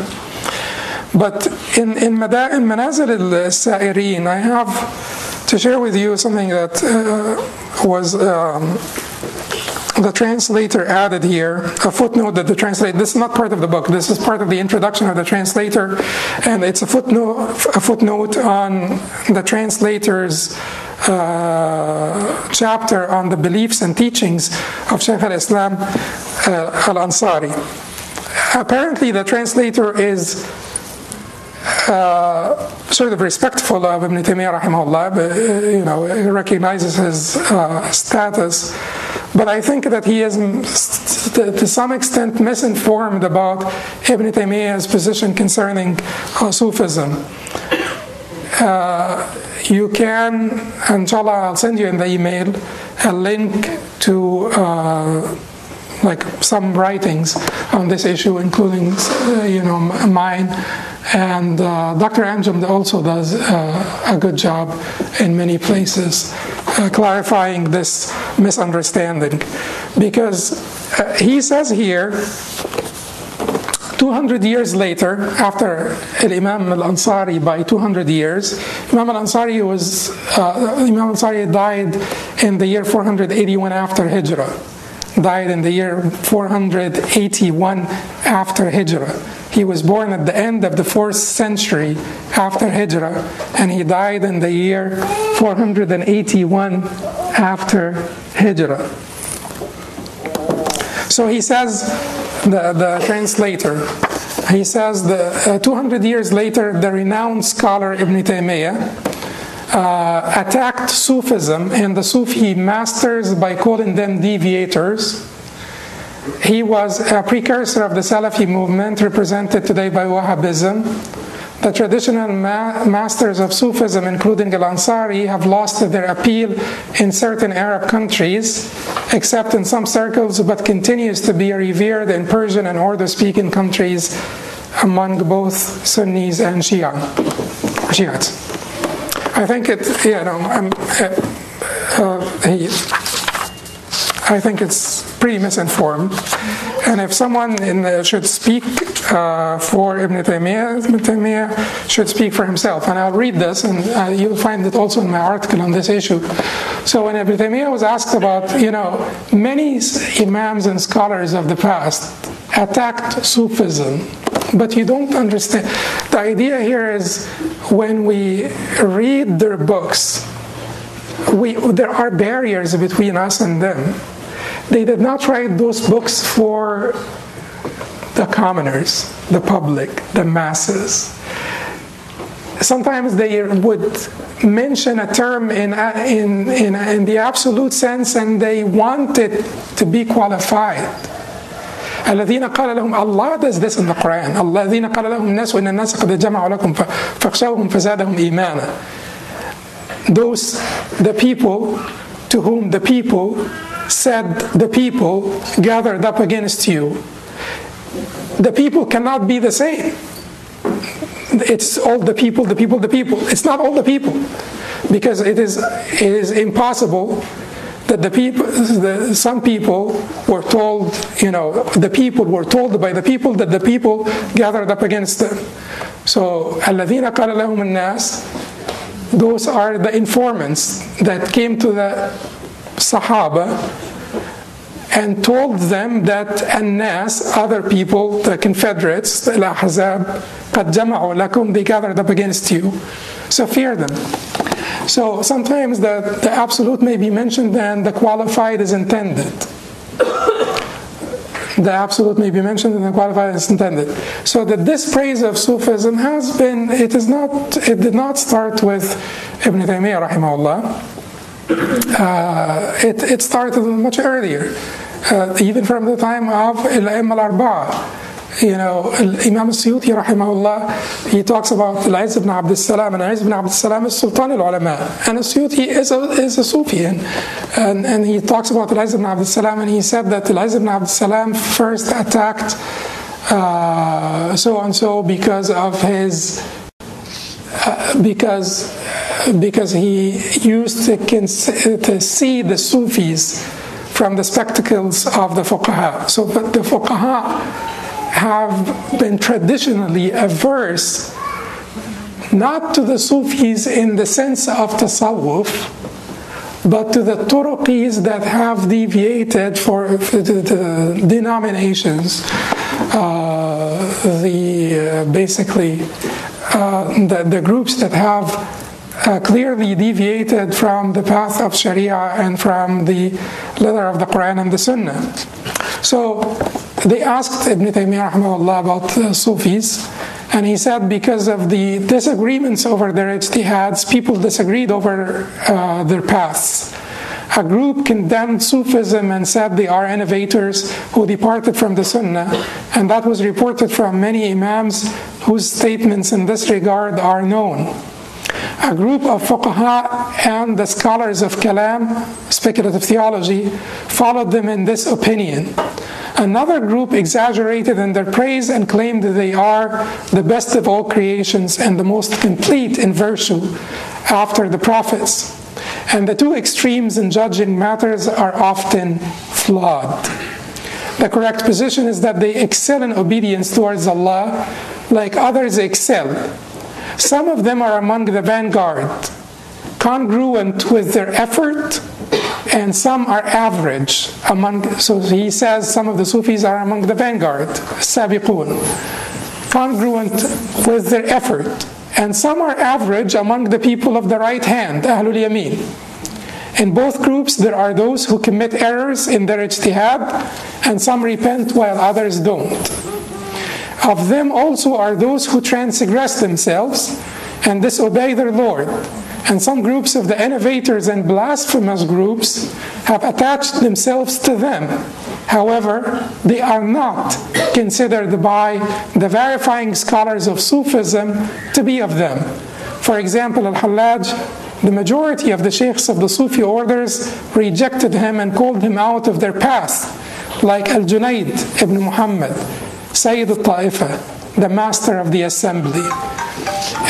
But in, in, Mada- in Manazil al-Sa'irin, I have to share with you something that uh, was um, the translator added here, a footnote that the translator, this is not part of the book, this is part of the introduction of the translator, and it's a footnote, a footnote on the translator's uh, chapter on the beliefs and teachings of Shaykh al-Islam uh, al-Ansari. Apparently the translator is uh, sort of respectful of Ibn Taymiyyah rahimahullah, but, uh, you know, recognizes his uh, status. But I think that he is, to some extent, misinformed about Ibn Taymiyyah's position concerning Sufism. You can, inshallah, I'll send you in the email a link to uh, like some writings on this issue, including uh, you know mine, and uh, Dr. Anjum also does uh, a good job in many places uh, clarifying this misunderstanding, because uh, he says here. 200 years later, after Imam al Ansari by 200 years, Imam al Ansari was uh, Imam al Ansari died in the year 481 after Hijrah died in the year 481 after Hijrah. He was born at the end of the fourth century after Hijrah, and he died in the year 481 after Hijrah. So he says, the, the translator, he says, the, uh, 200 years later, the renowned scholar Ibn Taymiyyah uh, attacked Sufism and the Sufi masters by calling them deviators. He was a precursor of the Salafi movement, represented today by Wahhabism. The traditional ma- masters of Sufism, including Al Ansari, have lost their appeal in certain Arab countries, except in some circles, but continues to be revered in Persian and Urdu speaking countries among both Sunnis and Shia, Shiites. I think it, you know, um, uh, he, I think it's pretty misinformed. And if someone the, should speak uh, for Ibn Taymiyyah, Ibn Taymiyyah should speak for himself. And I'll read this, and uh, you'll find it also in my article on this issue. So when Ibn Taymiyyah was asked about, you know, many imams and scholars of the past attacked Sufism but you don't understand. The idea here is when we read their books, we, there are barriers between us and them. They did not write those books for the commoners, the public, the masses. Sometimes they would mention a term in, in, in, in the absolute sense and they want it to be qualified الذين قال لهم Allah does this in the Quran الذين قال لهم الناس وإن الناس قد جمعوا لكم فاخشوهم فزادهم إيمانا those the people to whom the people said the people gathered up against you the people cannot be the same it's all the people the people the people it's not all the people because it is it is impossible that the people, the, some people were told, you know, the people were told by the people that the people gathered up against them. So, الذين قال لهم الناس, those are the informants that came to the Sahaba and told them that الناس, other people, the Confederates, the Ahzab, قد جمعوا لكم, they gathered up against you. So fear them. So sometimes the, the absolute may be mentioned and the qualified is intended. the absolute may be mentioned and the qualified is intended. So that this praise of Sufism has been, it is not, it did not start with Ibn Taymiyyah rahimahullah. uh, it, it started much earlier, uh, even from the time of Al-Imam al-Arba'a you know, Imam Suyuti rahimahullah, he talks about Al-Izz ibn Abd salam and Al-Izz ibn Abd salam is Sultan al-Ulama. And Suyuti is a, is a Sufi. And, and, and he talks about Al-Izz ibn Abd salam and he said that Al-Izz ibn Abd salam first attacked uh, so and so because of his, uh, because because he used to, see the Sufis from the spectacles of the fuqaha. So the fuqaha have been traditionally averse not to the Sufis in the sense of tasawwuf, but to the turuqis that have deviated for the denominations, uh, the uh, basically uh, the, the groups that have uh, clearly deviated from the path of Sharia and from the letter of the Quran and the Sunnah. So they asked Ibn Taymiyyah about the Sufis, and he said because of the disagreements over their ijtihads, people disagreed over uh, their paths. A group condemned Sufism and said they are innovators who departed from the Sunnah, and that was reported from many Imams whose statements in this regard are known. A group of fuqaha and the scholars of Kalam, speculative theology, followed them in this opinion. Another group exaggerated in their praise and claimed that they are the best of all creations and the most complete in virtue after the prophets. And the two extremes in judging matters are often flawed. The correct position is that they excel in obedience towards Allah like others excel. Some of them are among the vanguard, congruent with their effort and some are average among so he says some of the sufis are among the vanguard sabiqun. Congruent with their effort and some are average among the people of the right hand ahlul yamin. In both groups there are those who commit errors in their ijtihad and some repent while others don't of them also are those who transgress themselves and disobey their lord and some groups of the innovators and blasphemous groups have attached themselves to them. However, they are not considered by the verifying scholars of Sufism to be of them. For example, Al Hallaj, the majority of the sheikhs of the Sufi orders rejected him and called him out of their path, like Al Junaid ibn Muhammad, Sayyid al Ta'ifa, the master of the assembly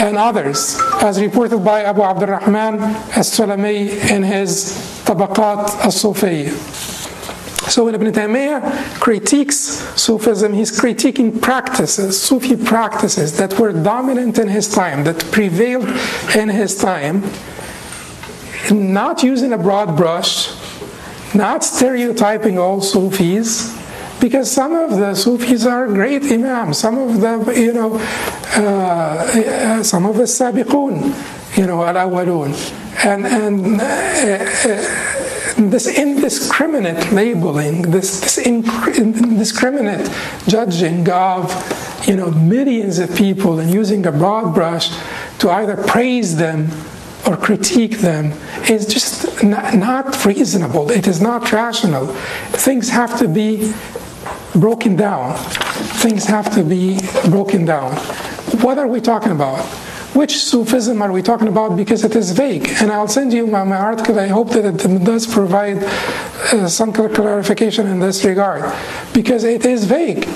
and others, as reported by Abu Abdurrahman as-Sulami in his Tabaqat al-Sufiyya. So when Ibn Taymiyyah critiques Sufism, he's critiquing practices, Sufi practices that were dominant in his time, that prevailed in his time, not using a broad brush, not stereotyping all Sufis, because some of the Sufis are great imams, some of the, you know, uh, uh some of the Sabiqun, you know, al-awwalun. And, and uh, uh, this indiscriminate labeling, this, this indiscriminate judging of, you know, millions of people and using a broad brush to either praise them or critique them is just not, reasonable. It is not rational. Things have to be broken down. Things have to be broken down. What are we talking about? Which Sufism are we talking about? Because it is vague. And I'll send you my, my article. I hope that it does provide uh, some clarification in this regard. Because it is vague.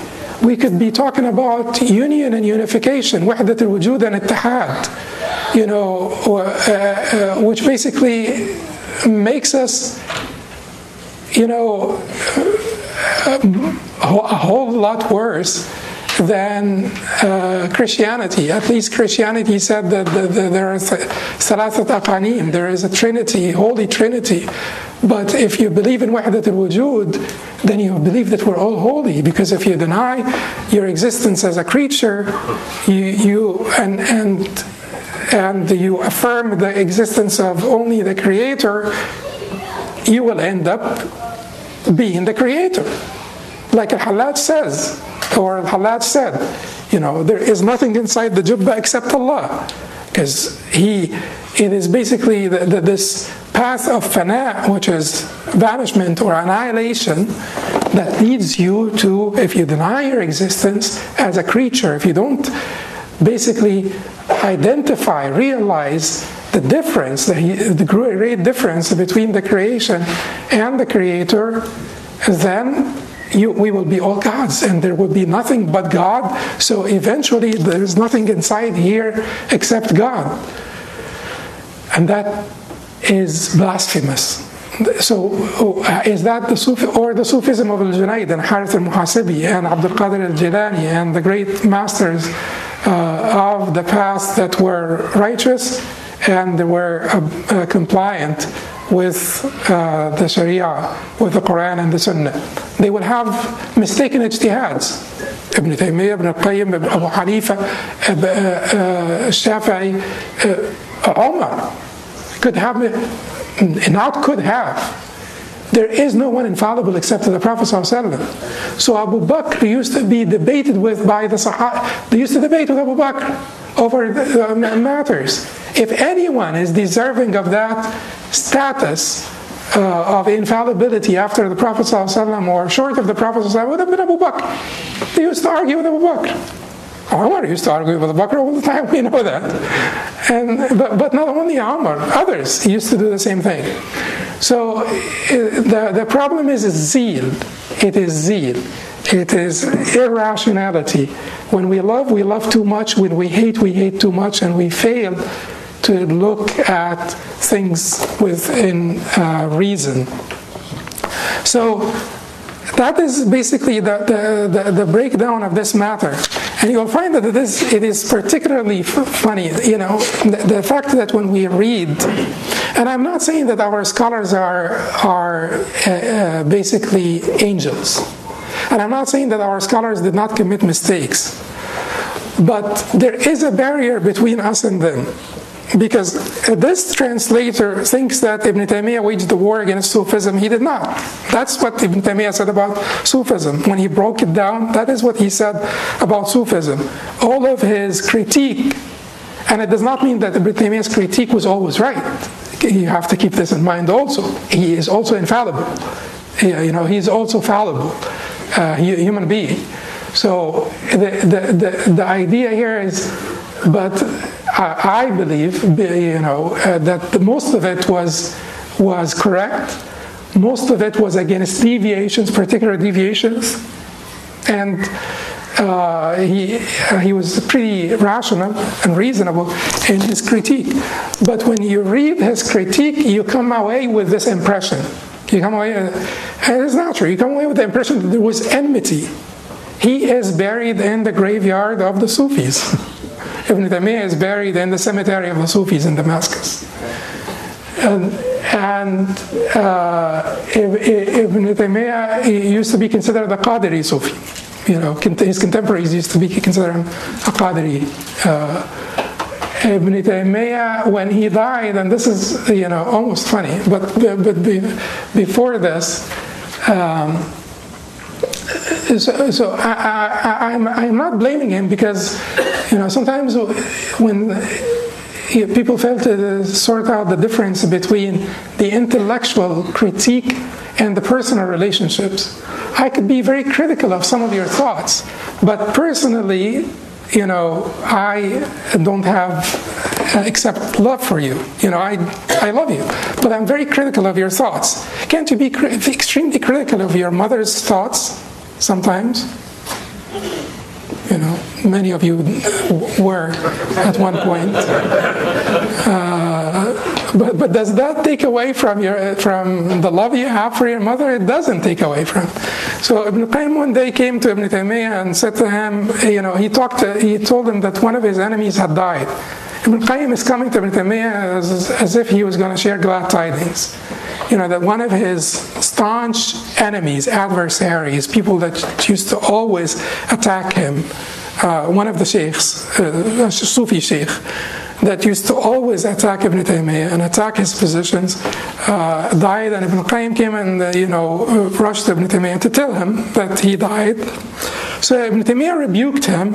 We could be talking about union and unification, wahdat al-wujud and ittihad, you know, uh, uh, which basically makes us, you know, a whole lot worse than uh, Christianity. At least Christianity said that the, the, there is thalathat aqanim, there is a trinity, holy trinity. But if you believe in wahdat al-wujud, then you believe that we're all holy. Because if you deny your existence as a creature, you, you and and and you affirm the existence of only the creator, you will end up being the creator. Like Al-Hallaj says, or Al-Hallaj said, you know, there is nothing inside the Jubbah except Allah. Because he, it is basically the, the, this path of fana, which is vanishment or annihilation, that leads you to, if you deny your existence as a creature, if you don't basically identify, realize the difference, the, the great difference between the creation and the creator, then you, we will be all gods and there will be nothing but God. So eventually there is nothing inside here except God. And that is blasphemous. so uh, is that the Sufi or the Sufism of Al Junaid and Harith al-Muhasibi and Abdul Qadir al-Jilani and the great masters uh, of the past that were righteous and they were uh, uh compliant with uh, the Sharia, with the Quran and the Sunnah. They will have mistaken ijtihads. Ibn Taymiyyah, Ibn Qayyim, Abu Hanifa, Shafi'i, Umar could have, not could have. There is no one infallible except the Prophet ﷺ. So Abu Bakr used to be debated with by the Sahaba. They used to debate with Abu Bakr over uh, matters. If anyone is deserving of that status uh, of infallibility after the Prophet ﷺ or short of the Prophet ﷺ, would have been Abu Bakr. They used to argue with Abu Bakr. Omar used to argue with Abu Bakr all the time, we know that. And, but, but not only Omar, others used to do the same thing. So the, the problem is zeal. It is zeal. It is irrationality. When we love, we love too much. When we hate, we hate too much, and we fail to look at things within uh, reason. So that is basically the, the, the, the, breakdown of this matter. And you'll find that it is, it is particularly funny, you know, the, the, fact that when we read, and I'm not saying that our scholars are, are uh, uh, basically angels. And I'm not saying that our scholars did not commit mistakes. But there is a barrier between us and them because this translator thinks that Ibn Taymiyyah waged the war against Sufism. He did not. That's what Ibn Taymiyyah said about Sufism. When he broke it down, that is what he said about Sufism. All of his critique, and it does not mean that Ibn Taymiyyah's critique was always right. You have to keep this in mind also. He is also infallible. You know, he's also fallible, uh, human being. So the, the, the, the idea here is, but I, believe, you know, uh, that most of it was was correct. Most of it was against deviations, particular deviations, and uh, he he was pretty rational and reasonable in his critique. But when you read his critique, you come away with this impression. You come away, uh, and it's not true. You come away with the impression that there was enmity. He is buried in the graveyard of the Sufis. Ibn Taymiyyah is buried in the cemetery of the Sufis in Damascus. And, and uh, Ibn Taymiyyah used to be considered a Qadiri Sufi. You know, his contemporaries used to be considered a Qadiri. Uh, Ibn Taymiyyah, when he died, and this is you know almost funny, but but before this. Um, so, so I, am I'm, I'm not blaming him because, you know, sometimes when people fail to uh, sort out the difference between the intellectual critique and the personal relationships, I could be very critical of some of your thoughts, but personally, you know, I don't have uh, except love for you. You know, I, I love you, but I'm very critical of your thoughts. Can't you be extremely critical of your mother's thoughts? Sometimes. You know, many of you were at one point. Uh, but, but does that take away from your from the love you have for your mother? It doesn't take away from. So Ibn Qayyim one day came to Ibn Taymiyyah and said to him, you know, he talked, to, he told him that one of his enemies had died. Ibn Qayyim is coming to Ibn Taymiyyah as, as if he was going to share glad tidings you know, that one of his staunch enemies, adversaries, people that used to always attack him, uh, one of the sheikhs, uh, Sufi sheikh, that used to always attack Ibn Taymiyyah and attack his positions, uh, died, and Ibn Qayyim came and, uh, you know, rushed to Ibn Taymiyyah to tell him that he died. So Ibn Taymiyyah rebuked him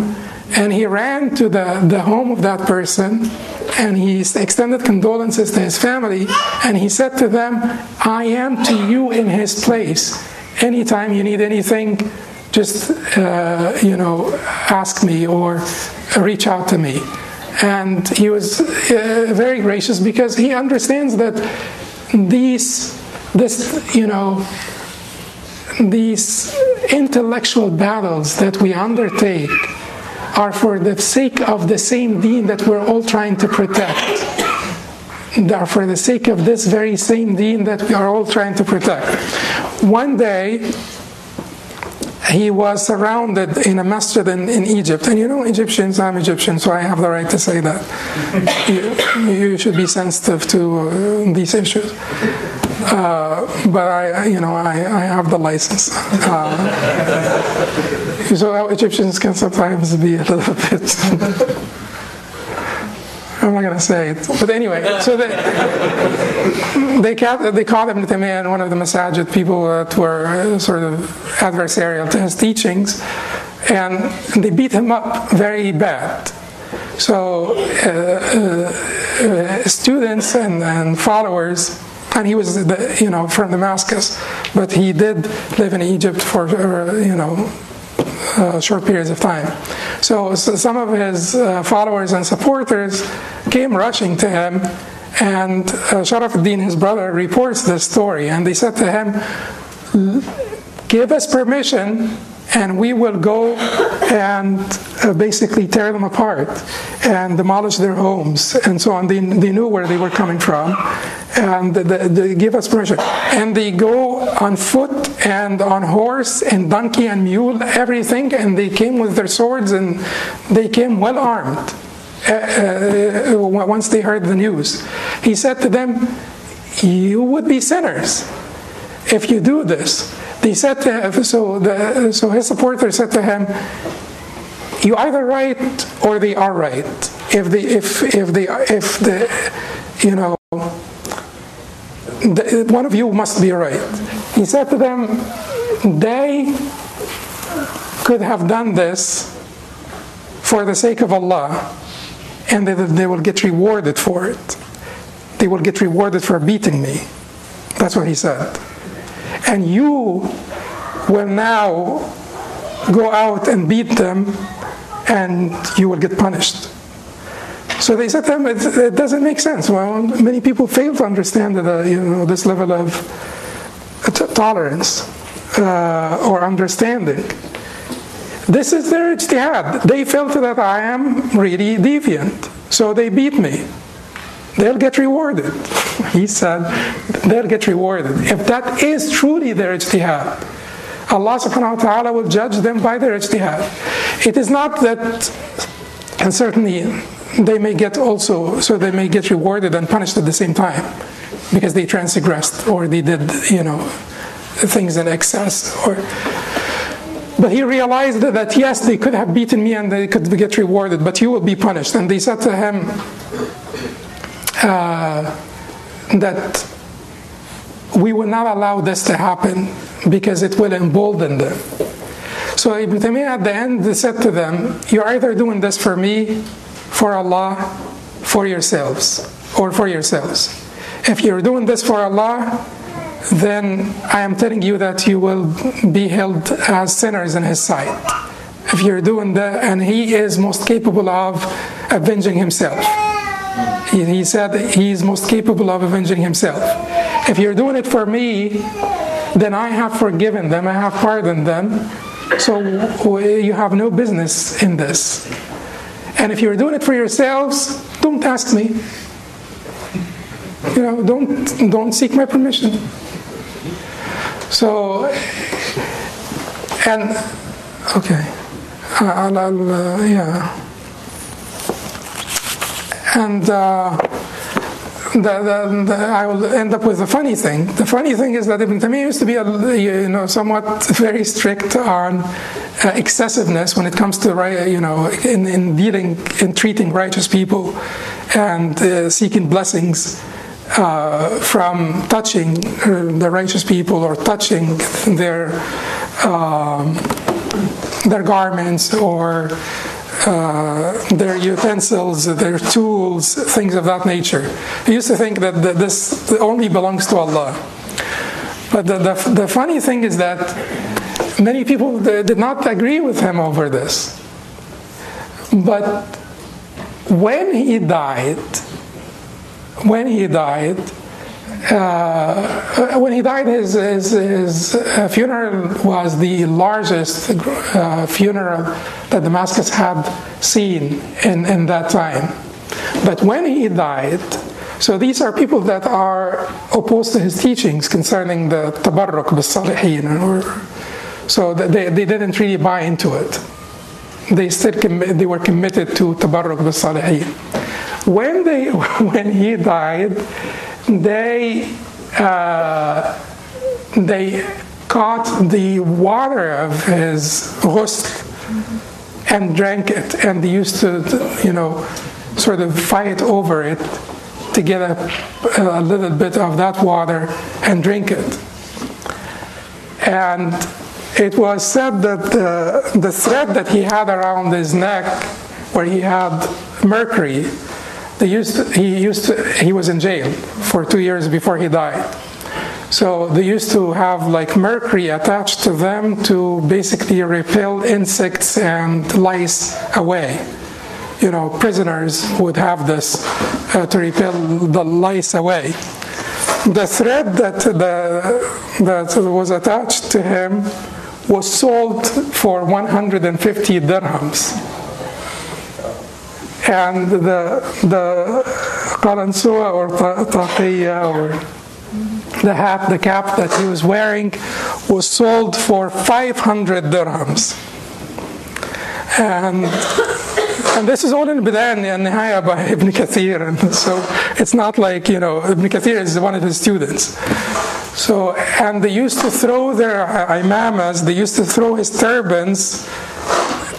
and he ran to the, the home of that person and he extended condolences to his family and he said to them, I am to you in his place. Anytime you need anything, just, uh, you know, ask me or reach out to me. And he was uh, very gracious because he understands that these, this, you know, these intellectual battles that we undertake are for the sake of the same deen that we're all trying to protect. are for the sake of this very same deen that we are all trying to protect. One day, he was surrounded in a masjid in, in Egypt. And you know, Egyptians, I'm Egyptian, so I have the right to say that. you, you should be sensitive to uh, these issues. Uh, but I, you know, I, I have the license. Uh, so Egyptians can sometimes be a little bit. I'm not going to say it. But anyway, so they, they, kept, they called him Taymiyyah one of the masajid people that were uh, sort of adversarial to his teachings, and they beat him up very bad. So uh, uh, students and, and followers and he was the, you know from Damascus, but he did live in Egypt for uh, you know uh, short periods of time. So, so some of his uh, followers and supporters came rushing to him, and uh, Sharafuddin, his brother, reports this story, and they said to him, "Give us permission." And we will go and uh, basically tear them apart and demolish their homes and so on. They, they knew where they were coming from and they, they give us permission. And they go on foot and on horse and donkey and mule, everything, and they came with their swords and they came well armed. Uh, uh, once they heard the news, he said to them, "You would be sinners if you do this." They said to so the, so his supporters said to him, "You either right or they are right. If the if if the if the you know." one of you must be right. He said to them, they could have done this for the sake of Allah, and they, they will get rewarded for it. They will get rewarded for beating me. That's what he said. And you will now go out and beat them, and you will get punished. So they said to him, it, it, doesn't make sense. Well, many people fail to understand uh, you know, this level of t- tolerance uh, or understanding. This is their ijtihad. They felt that I am really deviant, so they beat me. They'll get rewarded. He said, they'll get rewarded. If that is truly their ijtihad, Allah subhanahu wa ta'ala will judge them by their ijtihad. It is not that, and certainly they may get also, so they may get rewarded and punished at the same time because they transgressed or they did, you know, things in excess or. But he realized that yes, they could have beaten me and they could get rewarded, but you will be punished. And they said to him uh, that we will not allow this to happen because it will embolden them. So Ibn Taymiyyah at the end said to them, You're either doing this for me for Allah, for yourselves, or for yourselves. If you're doing this for Allah, then I am telling you that you will be held as sinners in His sight. If you're doing that, and He is most capable of avenging Himself. He, he said He is most capable of avenging Himself. If you're doing it for me, then I have forgiven them, I have pardoned them. So you have no business in this. And if you're doing it for yourselves, don't ask me. You know, don't don't seek my permission. So, and okay, I'll, I'll uh, yeah, and. Uh, the, the, the, I will end up with a funny thing. The funny thing is that Ibn Taymiyyah used to be, a, you know, somewhat very strict on uh, excessiveness when it comes to, you know, in, in dealing, in treating righteous people and uh, seeking blessings uh, from touching uh, the righteous people or touching their um, their garments or uh, their utensils, their tools, things of that nature. I used to think that, that this only belongs to Allah. But the, the, the funny thing is that many people did not agree with him over this. But when he died, when he died, uh, when he died, his, his, his uh, funeral was the largest uh, funeral that Damascus had seen in, in that time. But when he died, So these are people that are opposed to his teachings concerning the tabarruk bis-salihin. So they, they didn't really buy into it. They still they were committed to tabarruk bis-salihin. When they when he died, they uh, they caught the water of his ghusl and drank it, and they used to, you know, sort of fight over it to get a, a little bit of that water and drink it. And it was said that the, the thread that he had around his neck, where he had mercury, they used he used to, he was in jail for two years before he died. So they used to have like mercury attached to them to basically repel insects and lice away. You know, prisoners would have this uh, to repel the lice away. The thread that, the, that was attached to him was sold for 150 dirhams. And the, the qalansua or taqiyya or the hat, the cap that he was wearing was sold for 500 dirhams. And, and this is all in Bidayah and Nihaya by Ibn Kathir. And so it's not like, you know, Ibn Kathir is one of his students. So, and they used to throw their uh, imamas, they used to throw his turbans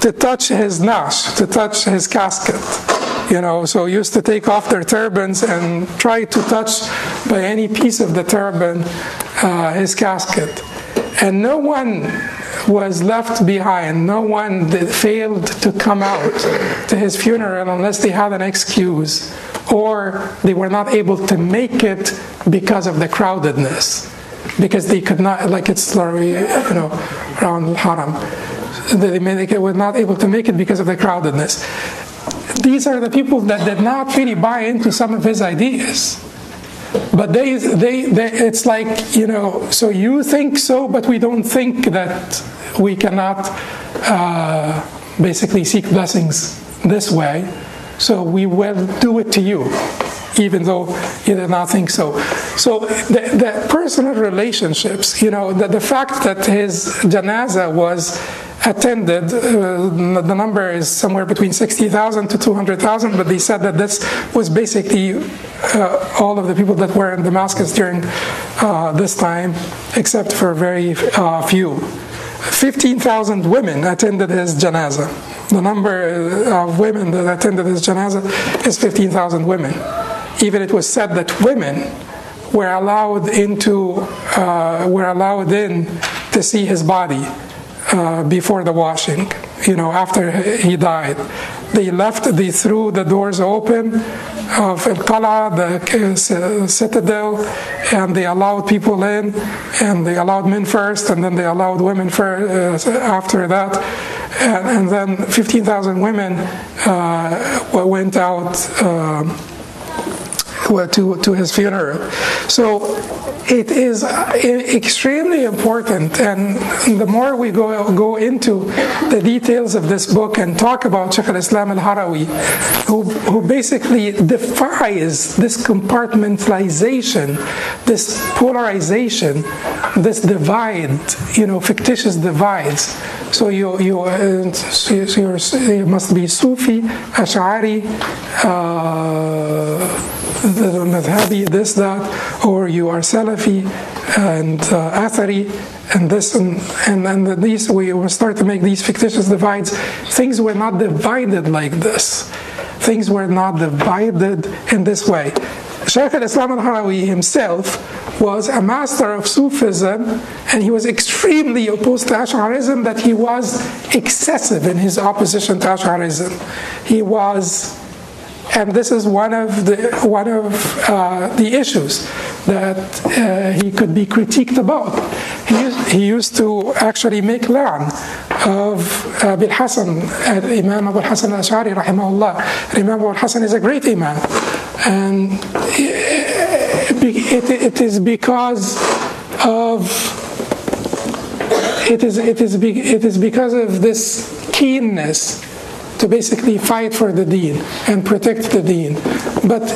to touch his nash, to touch his casket you know, so used to take off their turbans and try to touch by any piece of the turban uh, his casket. And no one was left behind. No one failed to come out to his funeral unless they had an excuse or they were not able to make it because of the crowdedness. Because they could not, like it's slurry you know, around Haram. They, they were not able to make it because of the crowdedness these are the people that did not really buy into some of his ideas. But they, they, they, it's like, you know, so you think so, but we don't think that we cannot uh, basically seek blessings this way. So we will do it to you, even though you did not think so. So the, the personal relationships, you know, the, the fact that his janaza was attended. Uh, the number is somewhere between 60,000 to 200,000, but they said that this was basically uh, all of the people that were in Damascus during uh, this time, except for very uh, few. 15,000 women attended his janazah. The number of women that attended his janazah is 15,000 women. Even it was said that women were allowed into, uh, were allowed in to see his body uh, before the washing, you know, after he died. They left, they threw the doors open of Al Qala, the citadel, and they allowed people in, and they allowed men first, and then they allowed women first, uh, after that. And, and then 15,000 women uh, went out um, to, to his funeral. So it is extremely important, and the more we go, go into the details of this book and talk about Sheikh al-Islam al-Harawi, who, who basically defies this compartmentalization, this polarization, this divide, you know, fictitious divides. So you you, uh, so you must be Sufi, Ash'ari, uh, the madhabi, this, that, or you are Salafi and uh, Athari, and this, and, and, and these, we will start to make these fictitious divides. Things were not divided like this. Things were not divided in this way. Shaykh al-Islam al-Harawi himself was a master of Sufism and he was extremely opposed to Ash'arism that he was excessive in his opposition to Ash'arism. He was and this is one of the one of uh, the issues that uh, he could be critiqued about. He used, he used to actually make la'n of Abil Hassan, uh, Imam Abu Hassan al-Ash'ari, rahimahullah. Imam Abu Hassan is a great imam, and it, it, it is because of it is it is it is because of this keenness to basically fight for the deen and protect the deen. But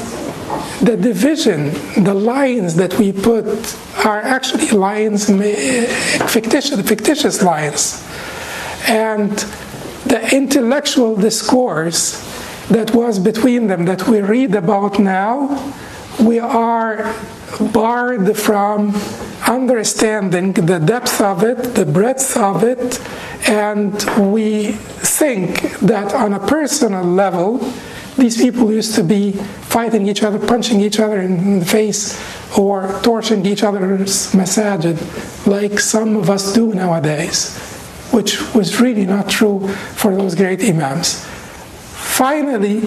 the division, the lines that we put are actually lines, fictitious, fictitious lines. And the intellectual discourse that was between them that we read about now, we are barred from understanding the depth of it, the breadth of it, and we think that on a personal level, these people used to be fighting each other, punching each other in the face, or torching each other's masajid, like some of us do nowadays, which was really not true for those great imams. Finally,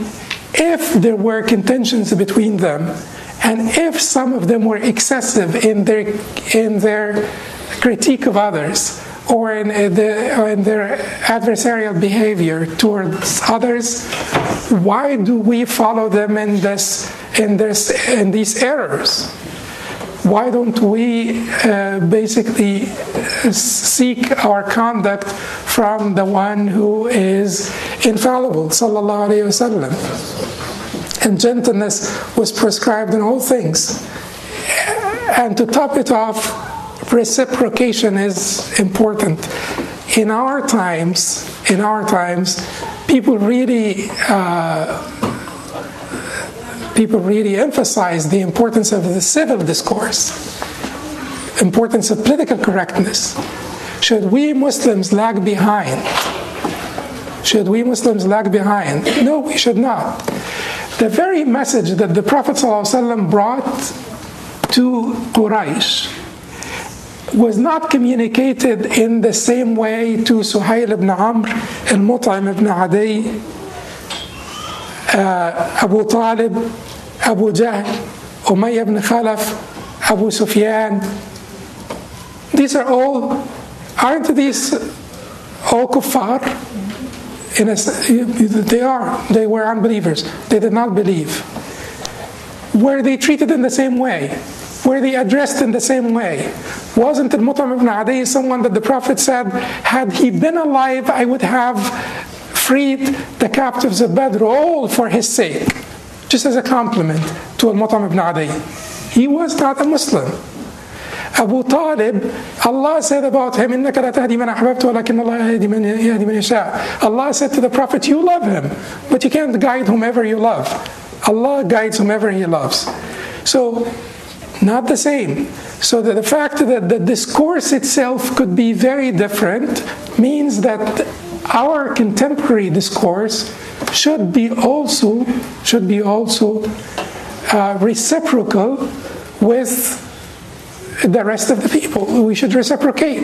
if there were contentions between them, and if some of them were excessive in their in their critique of others, or in, the, in their adversarial behavior towards others, why do we follow them in this in this in these errors? Why don't we uh, basically seek our conduct from the one who is infallible, sallallahu alaihi wasallam? And gentleness was prescribed in all things. And to top it off, reciprocation is important. In our times, in our times, people really uh, people really emphasize the importance of the civil discourse, importance of political correctness. Should we Muslims lag behind? Should we Muslims lag behind? No, we should not. The very message that the Prophet ﷺ brought to Quraysh was not communicated in the same way to Suhail ibn Amr, al-Mut'im ibn Adi, uh, Abu Talib, Abu Jahl, Umayyah ibn Khalaf, Abu Sufyan. These are all, aren't these all kuffar? In a, they are. They were unbelievers. They did not believe. Were they treated in the same way? Were they addressed in the same way? Wasn't it Mut'im ibn Adi someone that the Prophet said, had he been alive, I would have freed the captives of Badr all for his sake? Just as a compliment to Al-Mut'im ibn Adi. He was not a Muslim. Abu Talib, Allah said about him, Allah said to the Prophet, you love him, but you can't guide whomever you love. Allah guides whomever He loves. So not the same. So that the fact that the discourse itself could be very different means that our contemporary discourse should be also should be also uh, reciprocal with the rest of the people. We should reciprocate.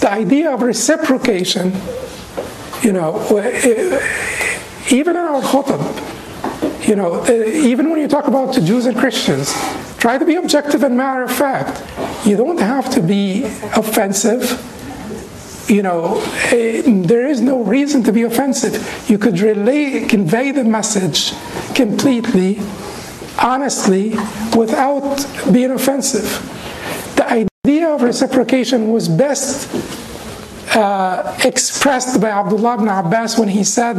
The idea of reciprocation, you know, even in our khutab, you know, uh, even when you talk about Jews and Christians, try to be objective and matter of fact. You don't have to be offensive. You know, uh, there is no reason to be offensive. You could relay, convey the message completely, honestly, without being offensive. The idea of reciprocation was best uh, expressed by Abdullah ibn Abbas when he said,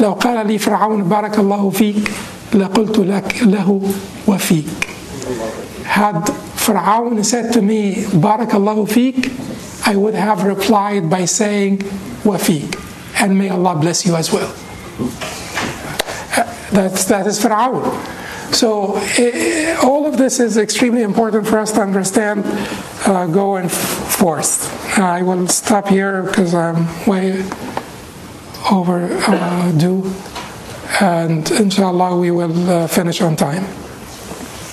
لو قال لي فرعون بارك الله فيك لقلت لك له وفيك. had Fir'aun said to me, Barakallahu fik, I would have replied by saying, Wafik, and may Allah bless you as well. Uh, That's, that is Fir'aun. So eh, eh, all of this is extremely important for us to understand uh, going forth. Uh, I will stop here because I'm way overdue. Uh, and inshallah, we will finish on time.